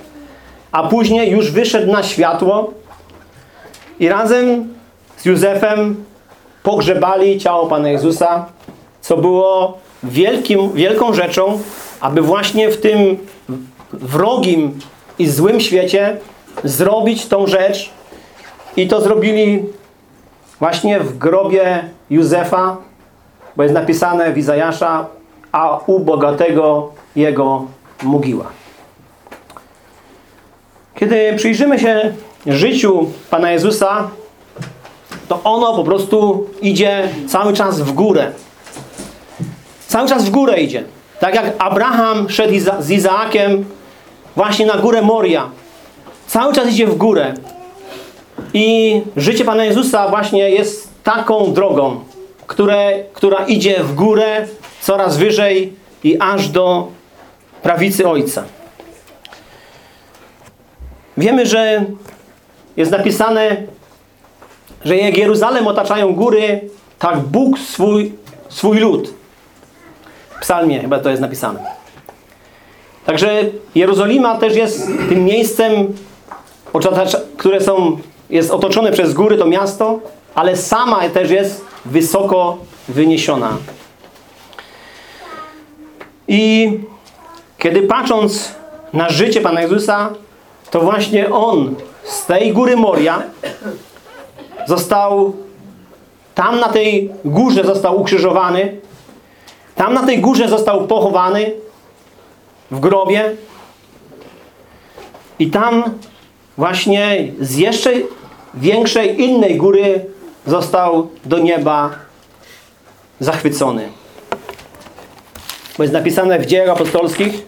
a później już wyszedł na światło i razem z Józefem pogrzebali ciało Pana Jezusa, co było wielkim, wielką rzeczą, aby właśnie w tym wrogim i złym świecie zrobić tą rzecz. I to zrobili właśnie w grobie Józefa, bo jest napisane w Izajasza, a u bogatego jego mogiła. Kiedy przyjrzymy się życiu Pana Jezusa, to ono po prostu idzie cały czas w górę. Cały czas w górę idzie. Tak jak Abraham szedł z Izaakiem właśnie na górę Moria. Cały czas idzie w górę. I życie Pana Jezusa właśnie jest taką drogą, które, która idzie w górę, coraz wyżej i aż do prawicy Ojca. Wiemy, że jest napisane, że jak Jeruzalem otaczają góry, tak Bóg swój, swój lud. W psalmie chyba to jest napisane. Także Jerozolima też jest tym miejscem, które są, jest otoczone przez góry, to miasto, ale sama też jest wysoko wyniesiona. I kiedy patrząc na życie Pana Jezusa, to właśnie On z tej góry Moria został, tam na tej górze został ukrzyżowany, tam na tej górze został pochowany w grobie i tam właśnie z jeszcze większej innej góry został do nieba zachwycony. Bo jest napisane w dziejach apostolskich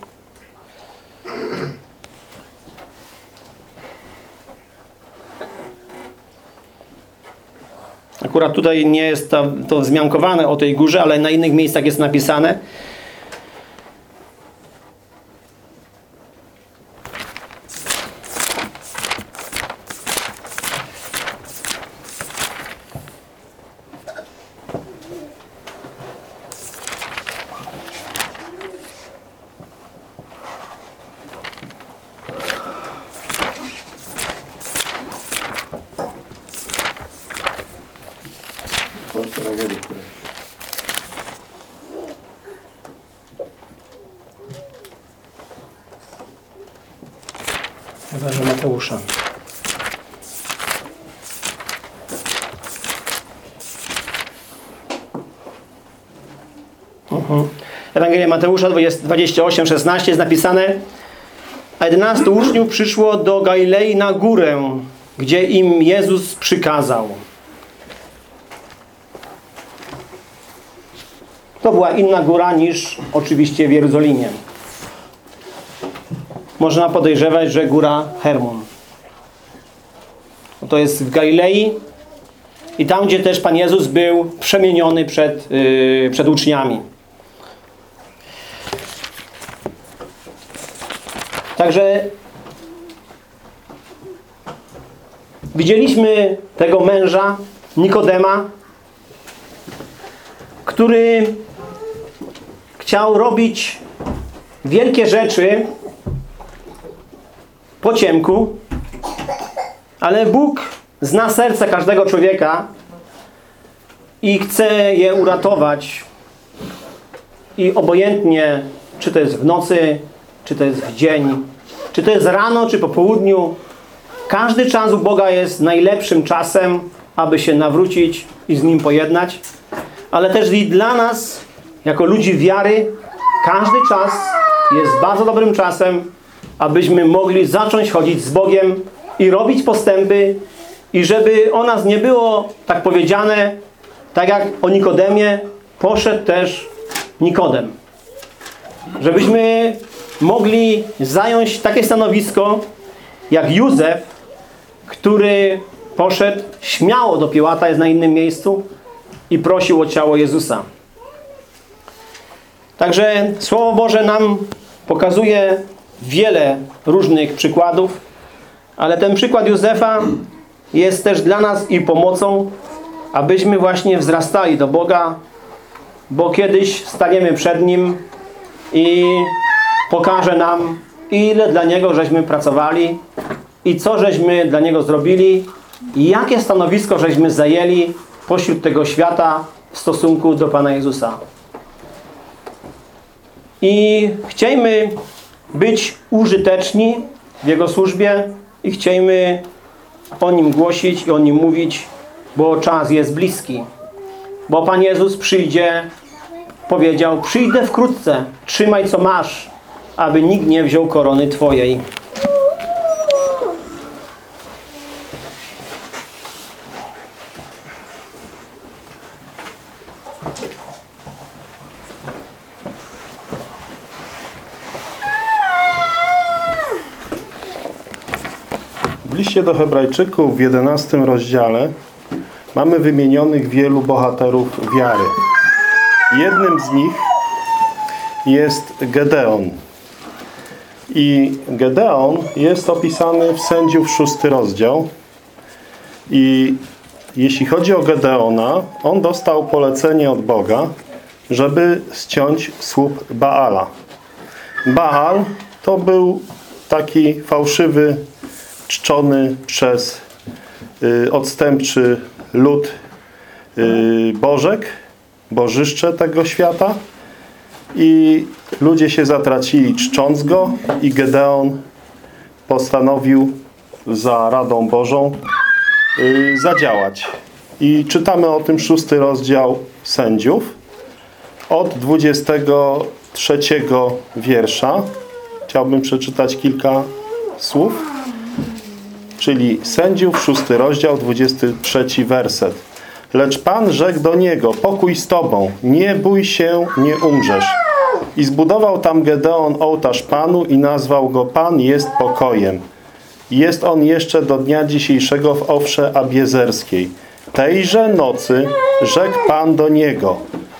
Akurat tutaj nie jest to, to wzmiankowane o tej górze, ale na innych miejscach jest napisane. Ewangelia Mateusza. Mhm. Ewangelia Mateusza 28, 16 jest napisane A 11 uczniów przyszło do Galilei na górę, gdzie im Jezus przykazał. To była inna góra niż oczywiście w Jerozolimie. Można podejrzewać, że góra Hermon. To jest w Galilei i tam, gdzie też Pan Jezus był przemieniony przed, yy, przed uczniami. Także widzieliśmy tego męża, Nikodema, który chciał robić wielkie rzeczy po ciemku, ale Bóg zna serce każdego człowieka i chce je uratować i obojętnie, czy to jest w nocy, czy to jest w dzień, czy to jest rano, czy po południu, każdy czas u Boga jest najlepszym czasem, aby się nawrócić i z Nim pojednać, ale też i dla nas jako ludzi wiary, każdy czas jest bardzo dobrym czasem, abyśmy mogli zacząć chodzić z Bogiem i robić postępy i żeby o nas nie było tak powiedziane, tak jak o Nikodemie, poszedł też Nikodem. Żebyśmy mogli zająć takie stanowisko, jak Józef, który poszedł śmiało do Piłata, jest na innym miejscu i prosił o ciało Jezusa. Także Słowo Boże nam pokazuje wiele różnych przykładów, ale ten przykład Józefa jest też dla nas i pomocą, abyśmy właśnie wzrastali do Boga, bo kiedyś staniemy przed Nim i pokaże nam, ile dla Niego żeśmy pracowali i co żeśmy dla Niego zrobili i jakie stanowisko żeśmy zajęli pośród tego świata w stosunku do Pana Jezusa. I chciejmy być użyteczni w Jego służbie i chciejmy o Nim głosić i o Nim mówić, bo czas jest bliski. Bo Pan Jezus przyjdzie, powiedział, przyjdę wkrótce, trzymaj co masz, aby nikt nie wziął korony Twojej. W liście do Hebrajczyków w 11 rozdziale mamy wymienionych wielu bohaterów wiary. Jednym z nich jest Gedeon. I Gedeon jest opisany w Sędziów szósty rozdział. I jeśli chodzi o Gedeona, on dostał polecenie od Boga, żeby ściąć słup Baala. Baal to był taki fałszywy czczony przez y, odstępczy lud y, bożek, bożyszcze tego świata i ludzie się zatracili czcząc go i Gedeon postanowił za Radą Bożą y, zadziałać. I czytamy o tym szósty rozdział sędziów od 23 wiersza. Chciałbym przeczytać kilka słów czyli sędziów, szósty rozdział, 23 werset. Lecz Pan rzekł do niego, pokój z tobą, nie bój się, nie umrzesz. I zbudował tam Gedeon ołtarz Panu i nazwał go Pan jest pokojem. Jest on jeszcze do dnia dzisiejszego w Owsze Abiezerskiej. Tejże nocy rzekł Pan do niego,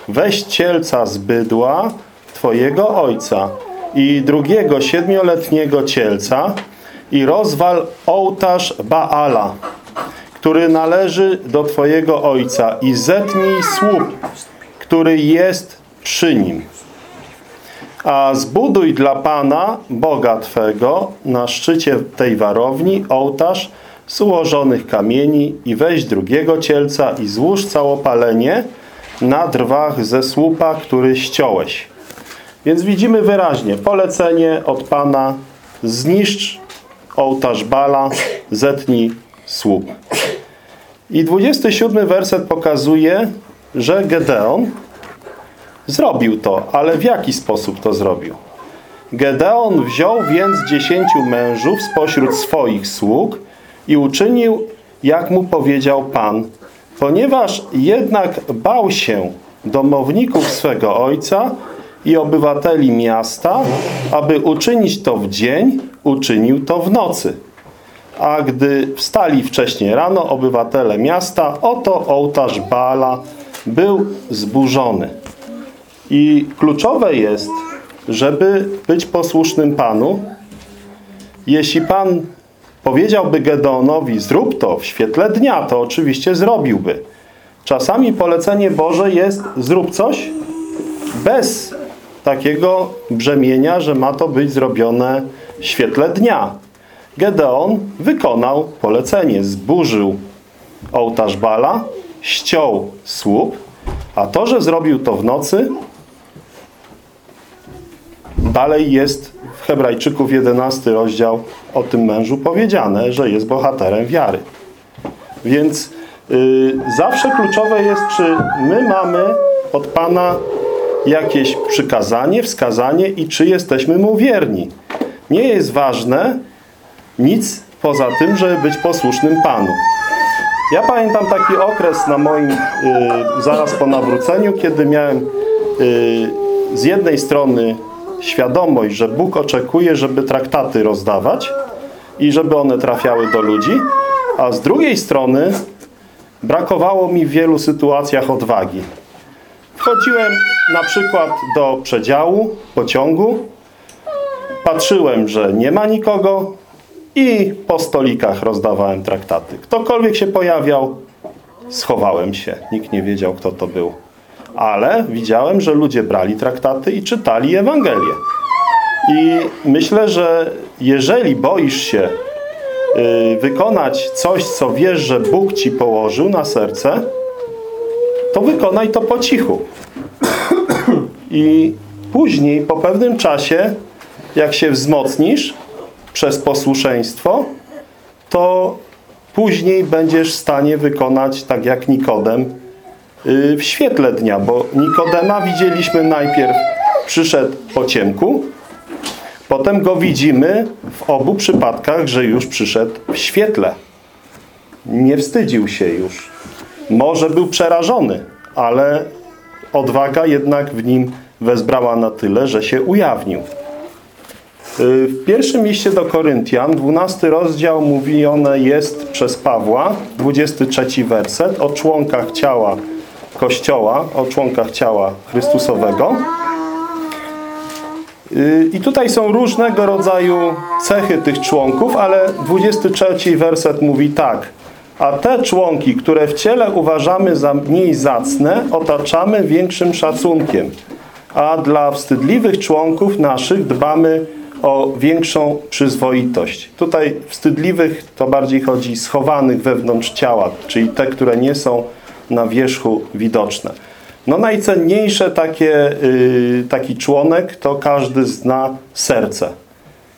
weź cielca z bydła twojego ojca i drugiego siedmioletniego cielca i rozwal ołtarz Baala, który należy do Twojego ojca i zetnij słup, który jest przy nim. A zbuduj dla Pana, Boga Twego, na szczycie tej warowni ołtarz z ułożonych kamieni i weź drugiego cielca i złóż całopalenie na drwach ze słupa, który ściąłeś. Więc widzimy wyraźnie polecenie od Pana zniszcz ołtarz Bala, zetnij słup. I 27 werset pokazuje, że Gedeon zrobił to, ale w jaki sposób to zrobił? Gedeon wziął więc dziesięciu mężów spośród swoich sług i uczynił, jak mu powiedział Pan, ponieważ jednak bał się domowników swego ojca i obywateli miasta, aby uczynić to w dzień, uczynił to w nocy. A gdy wstali wcześniej rano obywatele miasta, oto ołtarz Baala był zburzony. I kluczowe jest, żeby być posłusznym Panu, jeśli Pan powiedziałby Gedeonowi, zrób to w świetle dnia, to oczywiście zrobiłby. Czasami polecenie Boże jest, zrób coś bez takiego brzemienia, że ma to być zrobione w świetle dnia. Gedeon wykonał polecenie, zburzył ołtarz Bala, ściął słup, a to, że zrobił to w nocy, dalej jest w Hebrajczyków 11 rozdział o tym mężu powiedziane, że jest bohaterem wiary. Więc yy, zawsze kluczowe jest, czy my mamy od Pana jakieś przykazanie, wskazanie i czy jesteśmy mu wierni. Nie jest ważne nic poza tym, żeby być posłusznym Panu. Ja pamiętam taki okres na moim, y, zaraz po nawróceniu, kiedy miałem y, z jednej strony świadomość, że Bóg oczekuje, żeby traktaty rozdawać i żeby one trafiały do ludzi, a z drugiej strony brakowało mi w wielu sytuacjach odwagi. Wchodziłem na przykład do przedziału pociągu, patrzyłem, że nie ma nikogo i po stolikach rozdawałem traktaty. Ktokolwiek się pojawiał, schowałem się. Nikt nie wiedział, kto to był. Ale widziałem, że ludzie brali traktaty i czytali Ewangelię. I myślę, że jeżeli boisz się y, wykonać coś, co wiesz, że Bóg ci położył na serce, to wykonaj to po cichu. I później, po pewnym czasie, jak się wzmocnisz przez posłuszeństwo, to później będziesz w stanie wykonać tak jak Nikodem yy, w świetle dnia, bo Nikodema widzieliśmy najpierw przyszedł po ciemku, potem go widzimy w obu przypadkach, że już przyszedł w świetle. Nie wstydził się już. Może był przerażony, ale odwaga jednak w nim wezbrała na tyle, że się ujawnił. W pierwszym liście do Koryntian, 12 rozdział mówione jest przez Pawła, 23 werset, o członkach ciała Kościoła, o członkach ciała Chrystusowego. I tutaj są różnego rodzaju cechy tych członków, ale 23 werset mówi tak. A te członki, które w ciele uważamy za mniej zacne, otaczamy większym szacunkiem. A dla wstydliwych członków naszych dbamy o większą przyzwoitość. Tutaj wstydliwych to bardziej chodzi schowanych wewnątrz ciała, czyli te, które nie są na wierzchu widoczne. No najcenniejsze takie, yy, taki członek to każdy zna serce.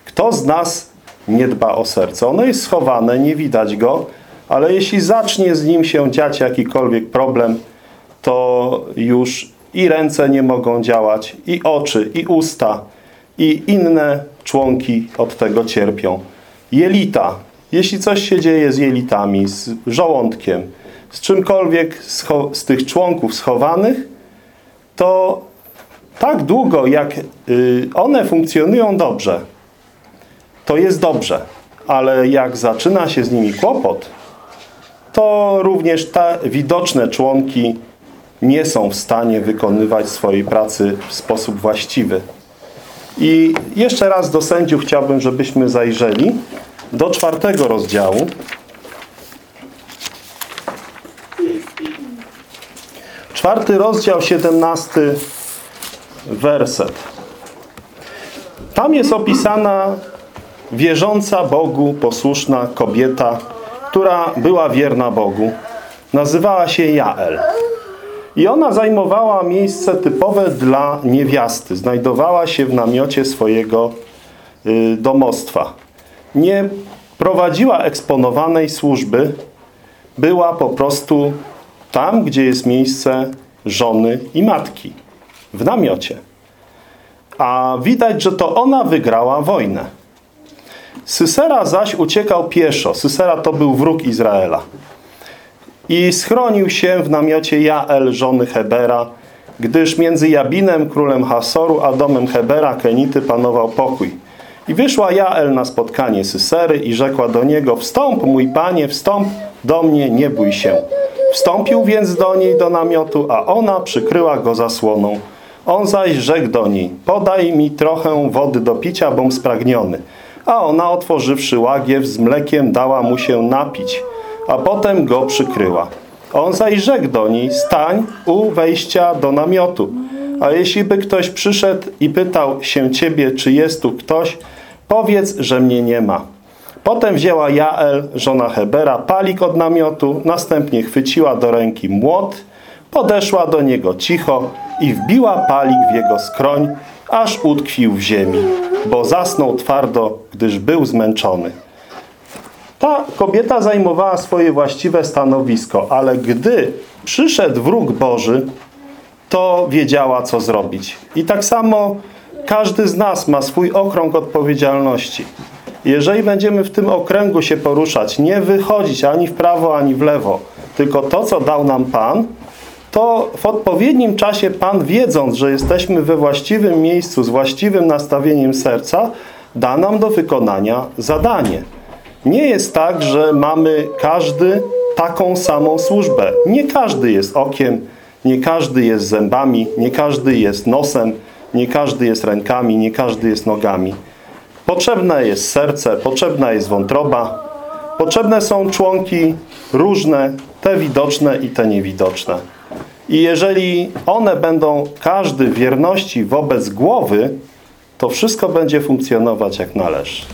Kto z nas nie dba o serce? Ono jest schowane, nie widać go, ale jeśli zacznie z nim się dziać jakikolwiek problem, to już i ręce nie mogą działać, i oczy, i usta, i inne członki od tego cierpią. Jelita. Jeśli coś się dzieje z jelitami, z żołądkiem, z czymkolwiek z, z tych członków schowanych, to tak długo jak y, one funkcjonują dobrze, to jest dobrze. Ale jak zaczyna się z nimi kłopot, to również te widoczne członki nie są w stanie wykonywać swojej pracy w sposób właściwy. I jeszcze raz do sędziów chciałbym, żebyśmy zajrzeli do czwartego rozdziału. Czwarty rozdział, siedemnasty werset. Tam jest opisana wierząca Bogu, posłuszna kobieta, która była wierna Bogu. Nazywała się Jael. I ona zajmowała miejsce typowe dla niewiasty. Znajdowała się w namiocie swojego y, domostwa. Nie prowadziła eksponowanej służby. Była po prostu tam, gdzie jest miejsce żony i matki. W namiocie. A widać, że to ona wygrała wojnę. Sysera zaś uciekał pieszo. Sysera to był wróg Izraela. I schronił się w namiocie Jael, żony Hebera, gdyż między Jabinem, królem Hasoru, a domem Hebera, Kenity, panował pokój. I wyszła Jael na spotkanie Sysery i rzekła do niego, wstąp, mój panie, wstąp do mnie, nie bój się. Wstąpił więc do niej do namiotu, a ona przykryła go zasłoną. On zaś rzekł do niej, podaj mi trochę wody do picia, bom spragniony. A ona, otworzywszy łagiew z mlekiem, dała mu się napić a potem go przykryła. On zaś rzekł do niej, stań u wejścia do namiotu. A jeśli by ktoś przyszedł i pytał się ciebie, czy jest tu ktoś, powiedz, że mnie nie ma. Potem wzięła Jael, żona Hebera, palik od namiotu, następnie chwyciła do ręki młot, podeszła do niego cicho i wbiła palik w jego skroń, aż utkwił w ziemi, bo zasnął twardo, gdyż był zmęczony. Ta kobieta zajmowała swoje właściwe stanowisko, ale gdy przyszedł wróg Boży, to wiedziała, co zrobić. I tak samo każdy z nas ma swój okrąg odpowiedzialności. Jeżeli będziemy w tym okręgu się poruszać, nie wychodzić ani w prawo, ani w lewo, tylko to, co dał nam Pan, to w odpowiednim czasie Pan, wiedząc, że jesteśmy we właściwym miejscu, z właściwym nastawieniem serca, da nam do wykonania zadanie. Nie jest tak, że mamy każdy taką samą służbę. Nie każdy jest okiem, nie każdy jest zębami, nie każdy jest nosem, nie każdy jest rękami, nie każdy jest nogami. Potrzebne jest serce, potrzebna jest wątroba, potrzebne są członki różne, te widoczne i te niewidoczne. I jeżeli one będą każdy wierności wobec głowy, to wszystko będzie funkcjonować jak należy.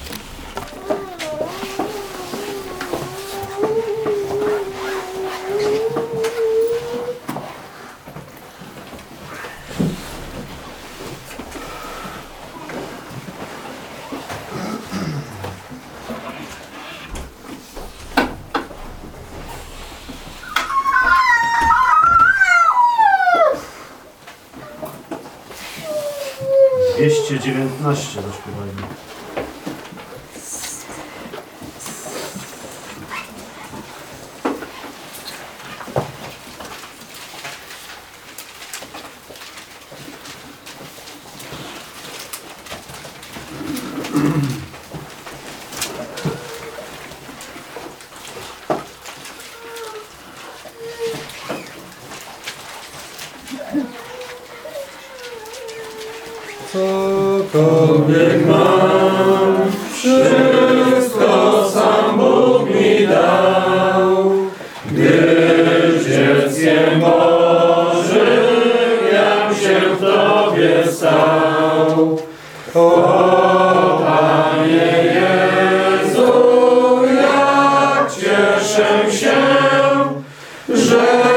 duże.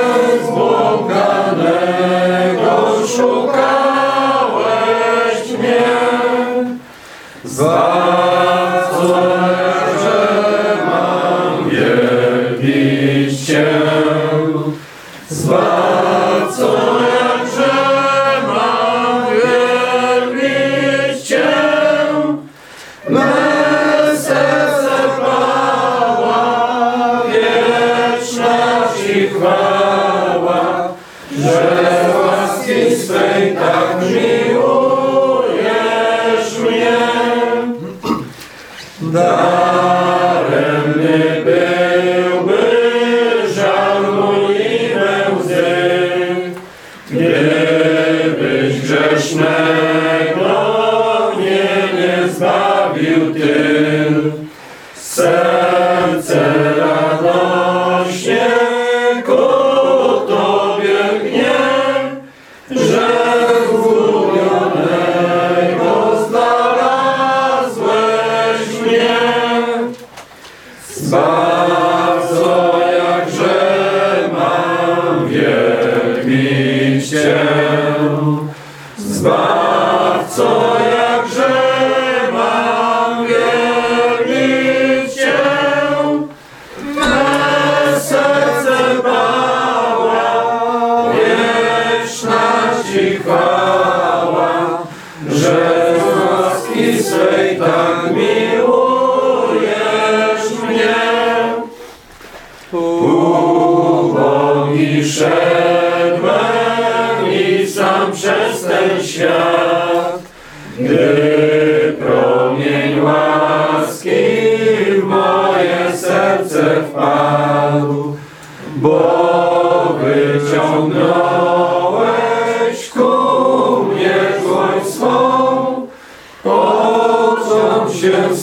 Godzie